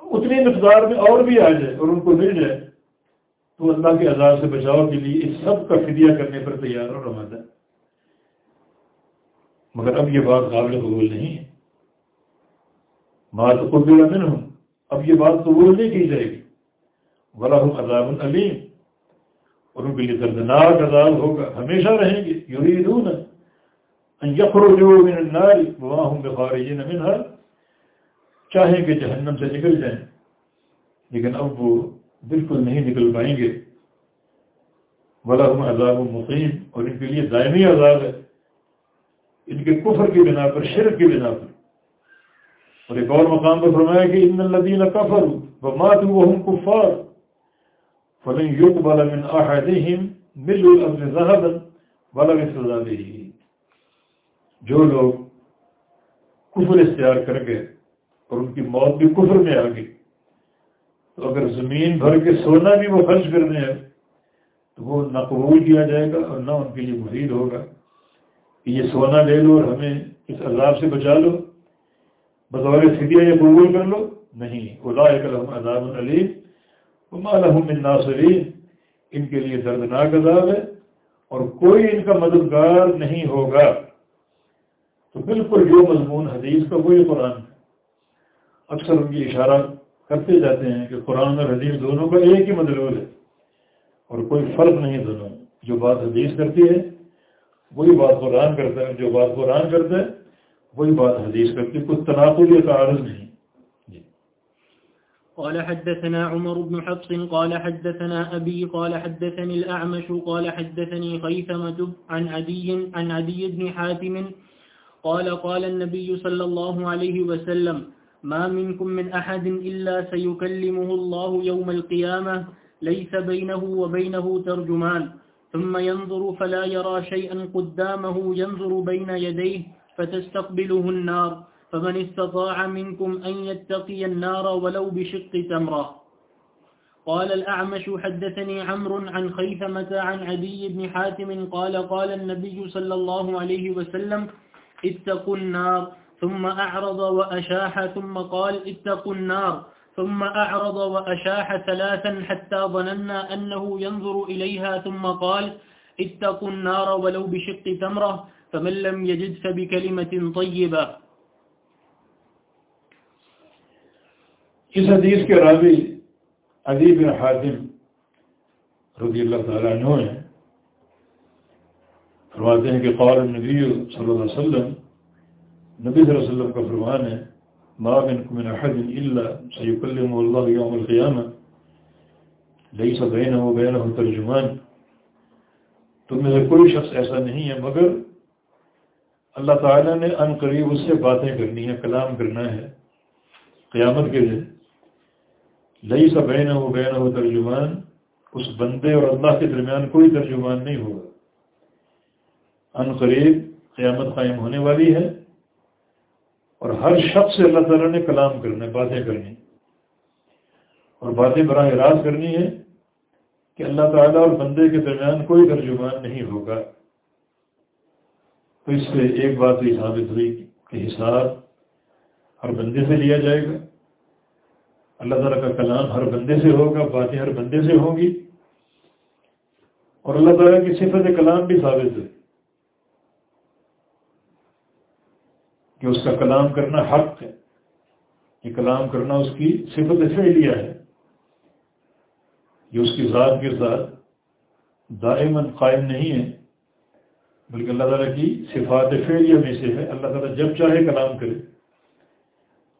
اتنی مقدار میں اور بھی آ جائے اور ان کو مل جائے، تو اللہ کے عذاب سے بچاؤ کے لیے اس سب کا فدیہ کرنے پر تیار اور رمضان مگر اب یہ بات قابل قبول نہیں ہے۔ بات قبل امن ہوں اب یہ بات قبول نہیں کی جائے گی۔ بڑا عذاب العلیم اور ان کے لیے دردناک عذاب ہوگا، ہمیشہ رہیں گے، یریدون ان یخرجوا من النار، وما هم بخارجین منها، چاہیں کہ جہنم سے نکل جائیں۔ لیکن اب وہ بالکل نہیں نکل پائیں گے۔ بڑا ہوں عذاب مقیم اور ان کے لیے دائمی عذاب ہے۔ ان کے کفر کی بنا پر، شرک کی بنا پر۔ اور ایک اور مقام پر فرمایا کہ ان الذین کفروا وماتوا وهم کفار۔ فلن يقبل من احدهم ملء الارض ذهبا ولا مثل ذلك جو لوگ کفر اختیار کر گئے اور ان کی موت بھی کفر میں آ گئی، تو اگر زمین بھر کے سونا بھی وہ خرچ کرنے ہیں، تو وہ نہ قبول کیا جائے گا اور نہ ان کے لیے مفید ہوگا کہ یہ سونا لے لو اور ہمیں اس عذاب سے بچا لو۔ بطور فدیہ یہ قبول کر لو۔ نہیں الحم عذاب العلیم من ناصرین، ان کے لیے دردناک عذاب ہے اور کوئی ان کا مددگار نہیں ہوگا۔ تو بالکل جو مضمون حدیث کا وہی قرآن ہے۔ اکثر ان کی اشارہ کرتے جاتے ہیں کہ قرآن اور حدیث دونوں کا ایک ہی مدلول ہے اور کوئی فرق نہیں دونوں۔ جو بات حدیث کرتی ہے، وہی بات قرآن کرتا ہے۔ جو بات قرآن کرتا ہے، وہی بات حدیث کرتی ہے۔ کچھ تناقض یا تعارض نہیں۔ قال حدثنا عمر بن حفص قال حدثنا أبي قال حدثني الأعمش قال حدثني خيثمة عن عدي عن عدي بن حاتم قال قال النبي صلى الله عليه وسلم ما منكم من أحد إلا سيكلمه الله يوم القيامة ليس بينه وبينه ترجمان ثم ينظر فلا يرى شيئا قدامه ينظر بين يديه فتستقبله النار فمن استطاع منكم أن يتقي النار ولو بشق تمرة. قال الأعمش، حدثني عمرو عن خيثمة عن عدي بن حاتم قال قال النبي صلى الله عليه وسلم، اتقوا النار. ثم أعرض وأشاح، ثم قال، اتقوا النار. ثم أعرض وأشاح ثلاثا حتى ظننا أنه ينظر إليها، ثم قال، اتقوا النار ولو بشق تمرة. فمن لم يجد فبكلمة طيبة. اس حدیث کے راوی عدی بن حاتم رضی اللہ تعالیٰ عنہ ہیں۔ فرماتے ہیں کہ قال نبی صلی اللہ علیہ وسلم، نبی صلی اللہ علیہ وسلم کا فرمان ہے، ما منكم من احد الا سيكلمه الله يوم القيامه ليس بينه وبينه ترجمان. تم میں سے کوئی شخص ایسا نہیں ہے، مگر اللہ تعالیٰ نے ان قریب اس سے باتیں کرنی ہے کلام کرنا ہے۔ قیامت کے دن لئی سا بین ہو بین ہو ترجمان، اس بندے اور اللہ کے درمیان کوئی ترجمان نہیں ہوگا۔ ان قریب قیامت قائم ہونے والی ہے اور ہر شخص سے اللہ تعالیٰ نے کلام کرنا ہے باتیں کرنی۔ اور باتیں براہ راست کرنی ہے کہ اللہ تعالیٰ اور بندے کے درمیان کوئی ترجمان نہیں ہوگا۔ تو اس سے ایک بات یہ ثابت ہوئی کہ حساب ہر بندے سے لیا جائے گا۔ اللہ تعالیٰ کا کلام ہر بندے سے ہوگا، باتیں ہر بندے سے ہوں گی۔ اور اللہ تعالیٰ کی صفت کلام بھی ثابت ہے۔ کہ اس کا کلام کرنا حق ہے۔ یہ کلام کرنا اس کی صفت فعلیہ ہے۔ یہ اس کی ذات کے ساتھ دائمن قائم نہیں ہے، بلکہ اللہ تعالیٰ کی صفات فعلیہ میں سے ہے۔ اللہ تعالیٰ جب چاہے کلام کرے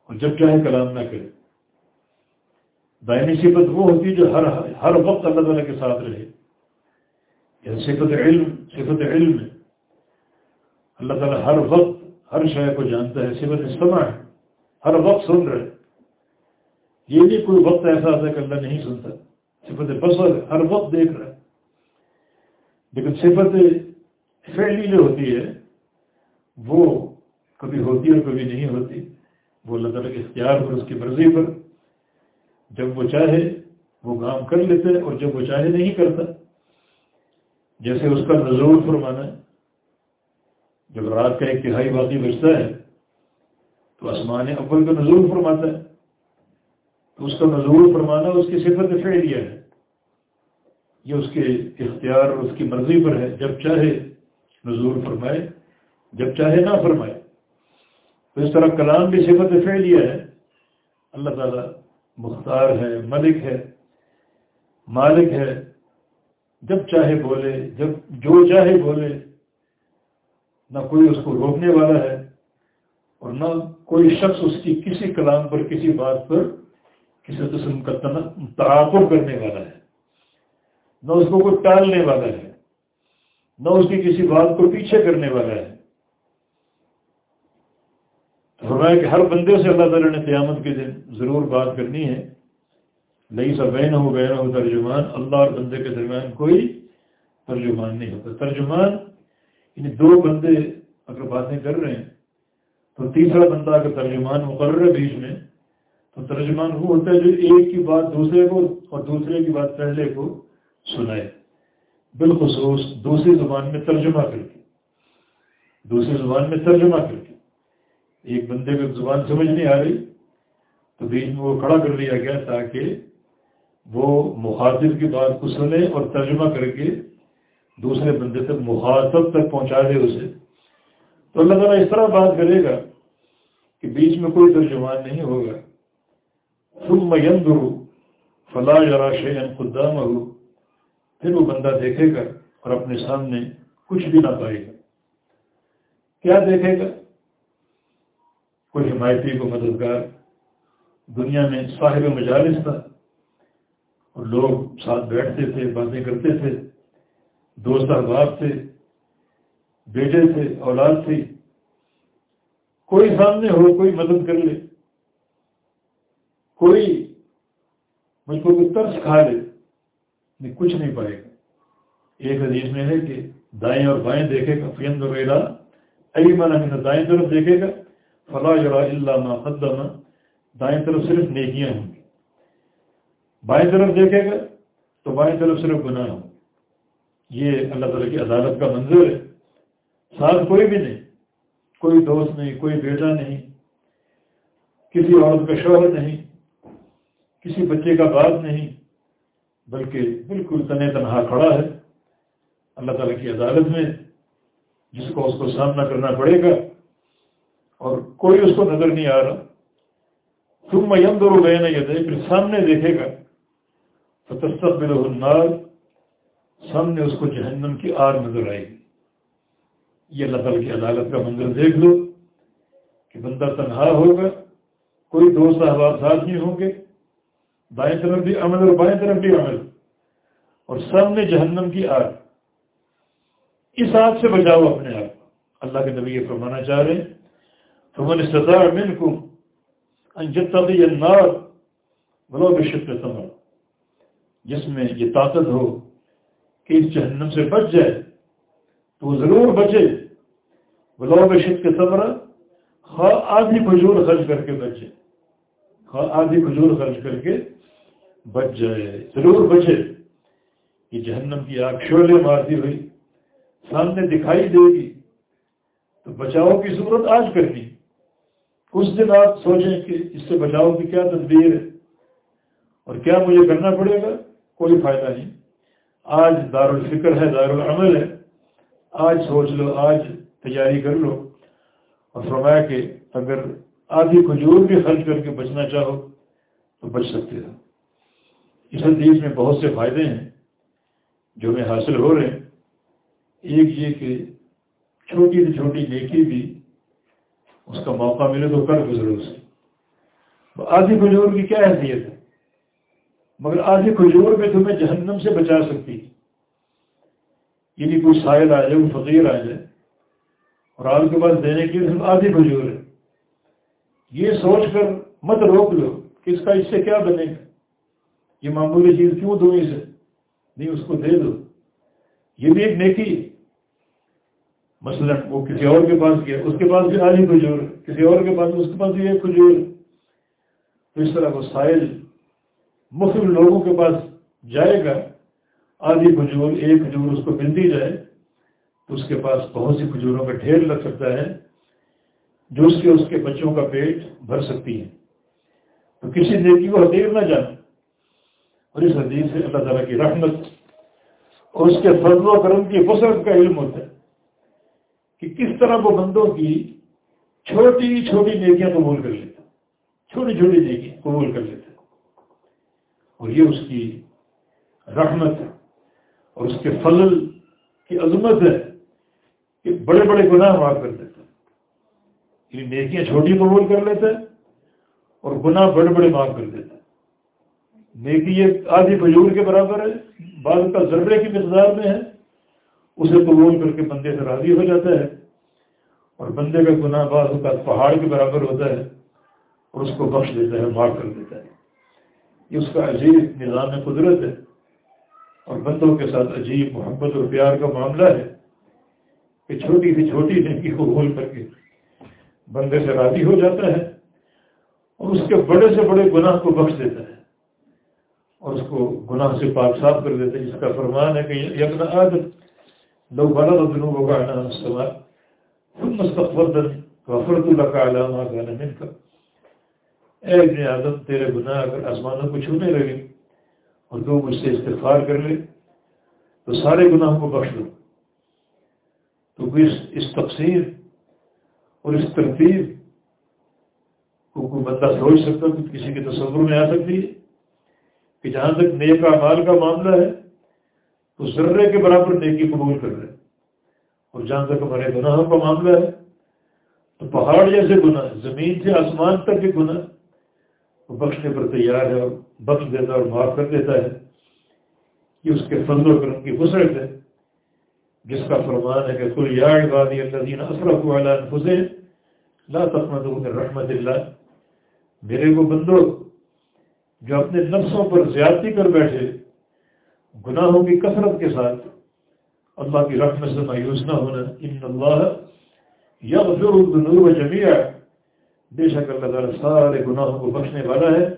اور جب چاہے کلام نہ کرے۔ دائمی صفت وہ ہوتی ہے جو ہر ہر وقت اللہ تعالیٰ کے ساتھ رہے۔ یہ صفت علم صفت علم۔ ہے اللہ تعالیٰ ہر وقت ہر شے کو جانتا ہے، صفت استماع ہے۔ ہر وقت سن رہے۔ یہ بھی کوئی وقت ایسا آتا ہے کہ اللہ نہیں سنتا۔ صفت بصر ہر وقت دیکھ رہا ہے۔ لیکن صفت فعلی جو ہوتی ہے، وہ کبھی ہوتی ہے اور کبھی نہیں ہوتی۔ وہ اللہ تعالیٰ کے اختیار پر، اس کی مرضی پر۔ جب وہ چاہے وہ کام کر لیتے اور جب وہ چاہے نہیں کرتا۔ جیسے اس کا نظور فرمانا ہے، جب رات کا ایک تہائی باقی بچتا ہے، تو آسمان اول کا نظور فرماتا ہے۔ تو اس کا نظور فرمانا اس کی صفت فعلیہ ہے۔ یہ اس کے اختیار اور اس کی مرضی پر ہے۔ جب چاہے نظور فرمائے، جب چاہے نہ فرمائے۔ تو اس طرح کلام بھی صفت فعلیہ ہے۔ اللہ تعالیٰ مختار ہے، ملک ہے، مالک ہے، جب چاہے بولے، جب جو چاہے بولے، نہ کوئی اس کو روکنے والا ہے اور نہ کوئی شخص اس کی کسی کلام پر، کسی بات پر، کسی قسم کا تعاقب کرنے والا ہے، نہ اس کو کوئی ٹالنے والا ہے، نہ اس کی کسی بات کو پیچھے کرنے والا ہے۔ فرمایا کہ ہر بندے سے اللہ تعالیٰ نے قیامت کے دن ضرور بات کرنی ہے۔ لئی سا بین ہو بین ہو ترجمان، اللہ اور بندے کے درمیان کوئی ترجمان نہیں ہوتا۔ ترجمان یعنی دو بندے اگر باتیں کر رہے ہیں، تو تیسرا بندہ اگر ترجمان مقرر ہے بیچ میں، تو ترجمان وہ ہوتا ہے جو ایک کی بات دوسرے کو اور دوسرے کی بات پہلے کو سنائے۔ بالخصوص، دوسری زبان میں ترجمہ کر کے دوسری زبان میں ترجمہ کر ایک بندے کو زبان سمجھ نہیں آ رہی، تو بیچ میں وہ کھڑا کر لیا گیا تاکہ وہ مخاطب کی بات کو سنے اور ترجمہ کر کے دوسرے بندے تک مخاطب تک پہنچا دے اسے۔ تو اللہ تعالیٰ اس طرح بات کرے گا کہ بیچ میں کوئی ترجمان نہیں ہوگا۔ ثم ينظر فلا يرى شيئا قدامه۔ پھر وہ بندہ دیکھے گا اور اپنے سامنے کچھ بھی نہ پائے گا۔ کیا دیکھے گا؟ کوئی حمایتی کو مددگار دنیا میں صاحب مجالس تھا اور لوگ ساتھ بیٹھتے تھے، باتیں کرتے تھے، دوست احباب تھے، بیٹے تھے، اولاد تھی۔ کوئی سامنے ہو، کوئی مدد کر لے۔ کوئی مجھ کو کوئی ترس کھا لے، نہیں کچھ نہیں پائے گا۔ ایک حدیث میں ہے کہ دائیں اور بائیں دیکھے گا فیند وغیرہ ای من دائیں طرف دیکھے گا۔ فلاح اللہ ما قدم دائیں طرف صرف نیکیاں ہوں گی بائیں طرف دیکھے گا تو بائیں طرف صرف گناہ ہوں۔ یہ اللہ تعالیٰ کی عدالت کا منظر ہے۔ ساتھ کوئی بھی نہیں، کوئی دوست نہیں، کوئی بیٹا نہیں، کسی عورت کا شوہر نہیں، کسی بچے کا باپ نہیں، بلکہ بالکل تنہ تنہا کھڑا ہے۔ اللہ تعالیٰ کی عدالت میں جس کو اس کو سامنا کرنا پڑے گا اور کوئی اس کو نظر نہیں آ رہا۔ تم میں یم دور گئے نا یہ پھر سامنے دیکھے گا۔ تو النار۔ سامنے اس کو جہنم کی آر نظر آئے گی۔ یہ اللہ تعالیٰ کی عدالت کا منظر دیکھ لو کہ بندہ تنہا ہوگا، کوئی دوست احباب ساتھ نہیں ہوں گے۔ دائیں طرف بھی عمل اور بائیں طرف بھی عمل۔ اور سامنے جہنم کی آگ۔ اس آگ سے بچاؤ اپنے آپ اللہ کے نبی یہ فرمانا چاہ رہے ہیں تو من استطاع منکم ان جتقی النار ولو بشق تمر جس میں یہ طاقت ہو کہ اس جہنم سے بچ جائے، تو وہ ضرور بچے۔ ولو بشق تمر خواہ آدھی کھجور خرچ کر کے بچے۔ خواہ آدھی کھجور خرچ کر کے بچ جائے، ضرور بچے۔ یہ جہنم کی آگ شعلے مارتی ہوئی، سامنے دکھائی دے گی۔ تو بچاؤ کی ضرورت آج کرنی۔ کچھ دن آپ سوچیں کہ اس سے بچاؤ کی کیا تدبیر ہے؟ اور کیا مجھے کرنا پڑے گا؟ کوئی فائدہ نہیں۔ آج دار الفکر ہے دار العمل ہے۔ آج سوچ لو، آج تیاری کر لو۔ اور فرمایا کہ اگر آدھی کھجور بھی خرچ کر کے بچنا چاہو تو بچ سکتے ہو۔ اس حدیث میں بہت سے فائدے ہیں جو میں حاصل ہو رہے ہیں۔ ایک یہ کہ چھوٹی سے چھوٹی نیکی بھی اس کا موقع ملے تو کر گزرو اسے آدھی کھجور کی کیا حیثیت ہے؟ مگر آدھی کھجور میں تمہیں جہنم سے بچا سکتی یعنی کوئی سائل آ جائے، کوئی فقیر آ جائے اور آپ کے پاس دینے کی صرف آدھی کھجور ہے۔ یہ سوچ کر مت روک لو کہ اس کا اس سے کیا بنے۔ گا یہ معمولی چیز کیوں دو اسے نہیں، اس کو دے دو۔ یہ بھی ایک نیکی ہے۔ مثلا وہ کسی اور کے پاس گیا، اس کے پاس بھی آدھی کھجور، کسی اور کے پاس، اس کے پاس بھی ایک کھجور۔ تو اس طرح وہ سائل مختلف لوگوں کے پاس جائے گا آدھی کھجور، ایک کھجور اس کو ملتی جائے، تو اس کے پاس بہت سی کھجوروں کا ڈھیر لگ سکتا ہے، جو اس کے اس کے بچوں کا پیٹ بھر سکتی ہے۔ تو کسی نیکی کو حقیق نہ جانا اور اس حدیث سے اللہ تعالیٰ کی رحمت اور اس کے فضل و کرم کی فصرت کا علم ہوتا ہے۔ کہ کس طرح وہ بندوں کی چھوٹی چھوٹی نیکیاں قبول کر لیتا چھوٹی چھوٹی نیکیاں قبول کر لیتا اور یہ اس کی رحمت ہے اور اس کے فضل کی عظمت ہے کہ بڑے بڑے گناہ معاف کر دیتا یہ یعنی نیکیاں چھوٹی قبول کر لیتا ہے اور گناہ بڑے بڑے معاف کر دیتا ہے۔ نیکی ایک آدھی بجور کے برابر ہے، بعض کا ذرے کی مقدار میں ہے اسے قبول کر کے بندے سے راضی ہو جاتا ہے اور بندے کا گناہ بعض کا پہاڑ کے برابر ہوتا ہے اور اس کو بخش دیتا ہے، معاف کر دیتا ہے۔ یہ اس کا عجیب نظام قدرت ہے۔ اور بندوں کے ساتھ عجیب محبت اور پیار کا معاملہ ہے کہ چھوٹی سی چھوٹی نیکی کو قبول کر کے بندے سے راضی ہو جاتا ہے اور اس کے بڑے سے بڑے گناہ کو بخش دیتا ہے۔ اور اس کو گناہ سے پاک صاف کر دیتے جس کا فرمان ہے کہ یقنا عادت لو بلغ ذنوبك عنها السماء ثم استغفرت غفرت لك على ما كان منك. اے ابن آدم، تیرے گناہ اگر آسمانوں کو چھونے لگے اور تو مجھ سے استغفار کر لے، تو سارے گناہوں کو بخش دو۔ تو اس اس تقسیم اور اس ترتیب کو کوئی بندہ سوچ سکتا کسی کے تصور میں آ سکتی ہے کہ جہاں تک نیک مال کا معاملہ ہے تو ذرے کے برابر نیکی قبول کر رہے اور جہاں تک ہمارے گناہوں کا معاملہ ہے، تو پہاڑ جیسے گناہ، زمین سے آسمان تک کے گناہ، وہ بخشنے پر تیار ہے اور بخش دیتا اور معاف کر دیتا ہے۔ یہ اس کے فضل و کرم کی خسرت ہے، جس کا فرمان ہے کہ کل یا عبادی اللہ دین اصرف والا حسین لا تقمت رحمت اللہ۔ میرے کو بندو جو اپنے نفسوں پر زیادتی کر بیٹھے گناہوں کی کثرت کے ساتھ اللہ کی رحمت سے مایوس نہ ہونا۔ ان اللہ یغفر الذنوب جميعا بے شک اللہ تعالیٰ سارے گناہوں کو بخشنے والا ہے۔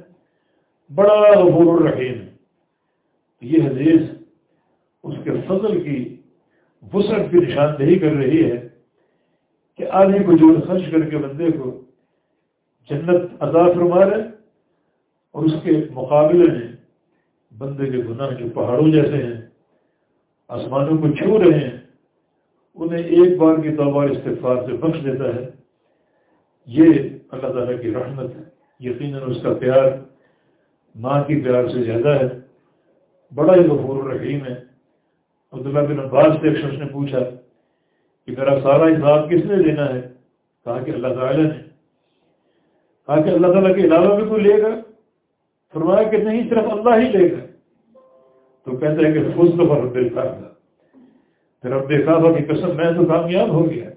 بڑا غفور الرحیم۔ یہ حدیث اس کے فضل کی وسعت کی نشاندہی کر رہی ہے کہ آدمی کو جو خرچ کر کے بندے کو جنت عطا فرما رہے اور اس کے مقابلے میں بندے کے گناہ جو پہاڑوں جیسے ہیں، آسمانوں کو چھو رہے ہیں، انہیں ایک بار کی توبہ استفار سے بخش دیتا ہے۔ یہ اللہ تعالیٰ کی رحمت ہے، یقیناً اس کا پیار ماں کی پیار سے زیادہ ہے۔ بڑا ہی غفور الرحیم ہے۔ عبداللہ بن عباس سے ایک شخص نے پوچھا کہ میرا سارا حساب کس نے دینا ہے؟ کہا کہ اللہ تعالیٰ نے۔ کہا کہ اللہ تعالیٰ کے علاوہ بھی کوئی لے گا؟ فرمایا کہ نہیں، صرف اللہ ہی لے گا تو کہتے ہیں کہ فضل پر رب الکعبہ پھر رب کعبہ کی قسم میں تو کامیاب ہو گیا۔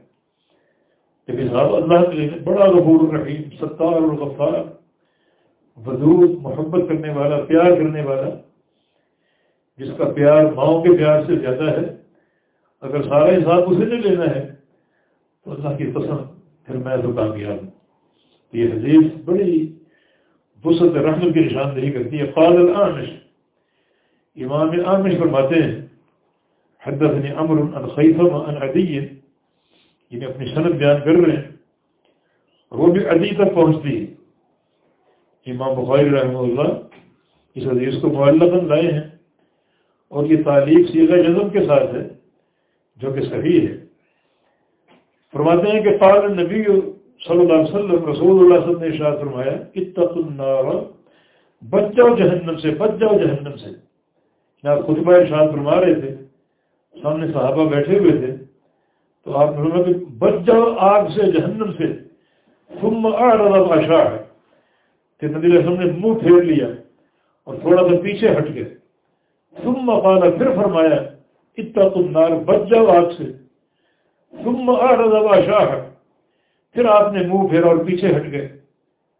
لیکن صاحب، اللہ کے بڑا غفور الرحیم، ستار الغفار، ودود، محبت کرنے والا، پیار کرنے والا، جس کا پیار ماؤں کے پیار سے زیادہ ہے۔ اگر سارا حساب اسے نے لینا ہے، تو اللہ کی قسم، پھر میں تو کامیاب ہوں۔ یہ حدیث بڑی وسط رحمت کی نشاندہی کرتی ہے۔ قال العامش امام عامش فرماتے ہیں، حدثني امر عن خیفم یعنی اپنی سند بیان کر رہے ہیں۔ وہ بھی عدی تک پہنچتی ہے۔ امام بخاری رحمہ اللہ اس حدیث کو معلقاً لائے ہیں۔ اور یہ تعلیق سیغہ جزم کے ساتھ ہے، جو کہ صحیح ہے۔ فرماتے ہیں کہ قال نبی صلی اللہ علیہ وسلم، رسول اللہ صلی اللہ علیہ وسلم نے ارشاد فرمایا اتق النار، بچ جاؤ جہنم سے، بچ جاؤ جہنم سے۔ یہاں خطبہ ارشاد فرما رہے تھے، سامنے صحابہ بیٹھے ہوئے تھے، تو آپ نے کہ بچ جاؤ آگ سے، جہنم سے۔ ثم اعرض اشاع کہ نبی علیہ السلام نے منہ پھیر لیا اور تھوڑا سا پیچھے ہٹ گئے۔ ثم قال، پھر فرمایا اتق النار، بچ جاؤ آگ سے۔ ثم اعرض اشاع پھر آپ نے منہ پھیرا اور پیچھے ہٹ گئے۔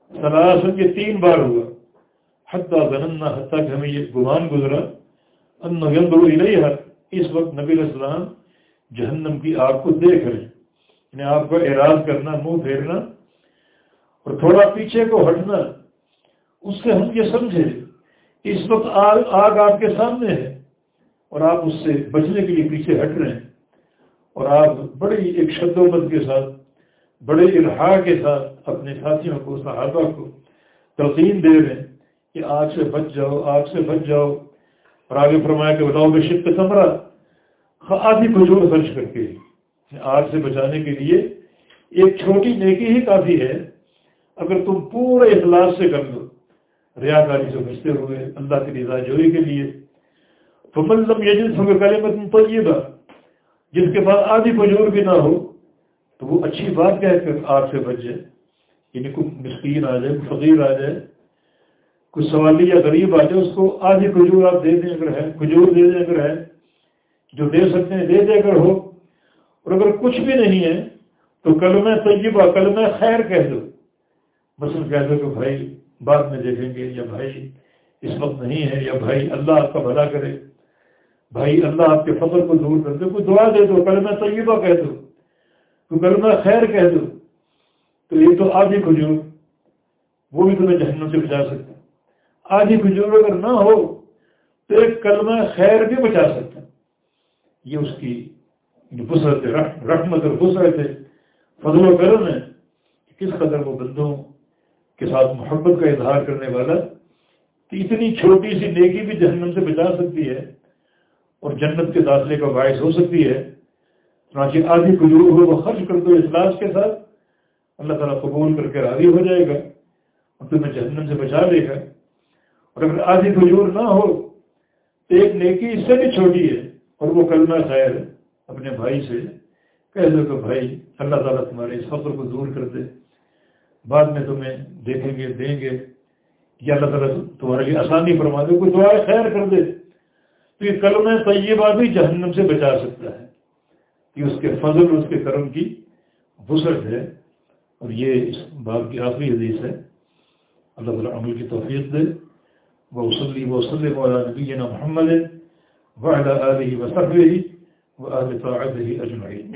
سلاسل کے تین بار ہوا۔ حتیٰ زننا حتیٰ کہ ہمیں یہ گمان گزرا ان نہیں ہے اس وقت نبی السلام جہنم کی آگ کو دیکھ رہے ہیں۔ یعنی آپ کو اعراض کرنا، منہ پھیرنا اور تھوڑا پیچھے کو ہٹنا، اس سے ہم یہ سمجھے اس وقت آگ آگ آپ کے سامنے ہے اور آپ اس سے بچنے کے لیے پیچھے ہٹ رہے ہیں۔ اور آپ بڑی ایک شد و مت کے ساتھ بڑے الحا کے ساتھ اپنے ساتھیوں کو، صحابہ کو تلقین دے رہے ہیں کہ آگ سے بچ جاؤ، آگ سے بچ جاؤ۔ اور آگے فرمایا کہ بتاؤ بے شک کمرہ آدھی کھجور خرچ کر کے۔ آگ سے بچانے کے لیے ایک چھوٹی نیکی ہی کافی ہے۔ اگر تم پورے اخلاص سے کر دو ریا کاری سے بچتے ہوئے، اللہ کی رضا جوئی کے لیے۔ تو مطلب یہ جن سب کرے میں تم تو جس کے بعد آدھی کھجور بھی نہ ہو تو وہ اچھی بات کہہ کر آگ سے بچ جائے یعنی کوئی مسکین آ جائے، کوئی فقیر آ جائے، کوئی سوالی یا غریب آ جائے، اس کو آدھی کھجور آپ دے دیں اگر ہے، کھجور دے دیں اگر ہے، جو دے سکتے ہیں دے دے اگر ہو۔ اور اگر کچھ بھی نہیں ہے، تو کلمہ طیبہ، کلمہ خیر کہہ دو۔ مثلا کہہ دو کہ بھائی، بعد میں دیکھیں گے، یا بھائی، اس وقت نہیں ہے، یا بھائی، اللہ آپ کا بھلا کرے۔ بھائی، اللہ آپ کے فضل کو دور کر دو کوئی دعا دے دو، کلمہ طیبہ کہہ دو۔ تو کلمہ خیر کہہ دو۔ تو یہ تو آدھی کھجور، وہ بھی تمہیں جہنم سے بچا سکتا آدھی کھجور اگر نہ ہو، تو ایک کلمہ خیر بھی بچا سکتا یہ اس کی بسرت رحمت اور بسرت ہے۔ فضل و کرم ہے کس قدر وہ بندوں کے ساتھ محبت کا اظہار کرنے والا کہ اتنی چھوٹی سی نیکی بھی جہنم سے بچا سکتی ہے اور جنت کے داخلے کا باعث ہو سکتی ہے۔ چنانچہ آدھی کجور ہو وہ خرچ کر دو اخلاص کے ساتھ، اللہ تعالیٰ قبول کر کے راضی ہو جائے گا اور تمہیں جہنم سے بچا لے گا۔ اور اگر آدھی کجور نہ ہو، تو ایک نیکی اس سے بھی چھوٹی ہے اور وہ کلمہ خیر اپنے بھائی سے۔ کہہ دو کہ بھائی، اللہ تعالیٰ تمہارے اس فخر کو دور کر دے۔ بعد میں تمہیں دیکھیں گے، دیں گے۔ یا اللہ تعالیٰ تمہارے لیے آسانی فرما دے، کوئی دعائیں خیر کر دے۔ تو یہ کلمہ طیبہ بھی جہنم سے بچا سکتا ہے۔ کہ اس کے فضل اس کے کرم کی وسعت ہے اور یہ اس باب کی آخری حدیث ہے۔ اللہ تعالیٰ عمل کی توفیق دے۔ وہ وسلی و وسلم والا نبینا محمد وعلى آله وصحبه وآل طاعته أجمعين۔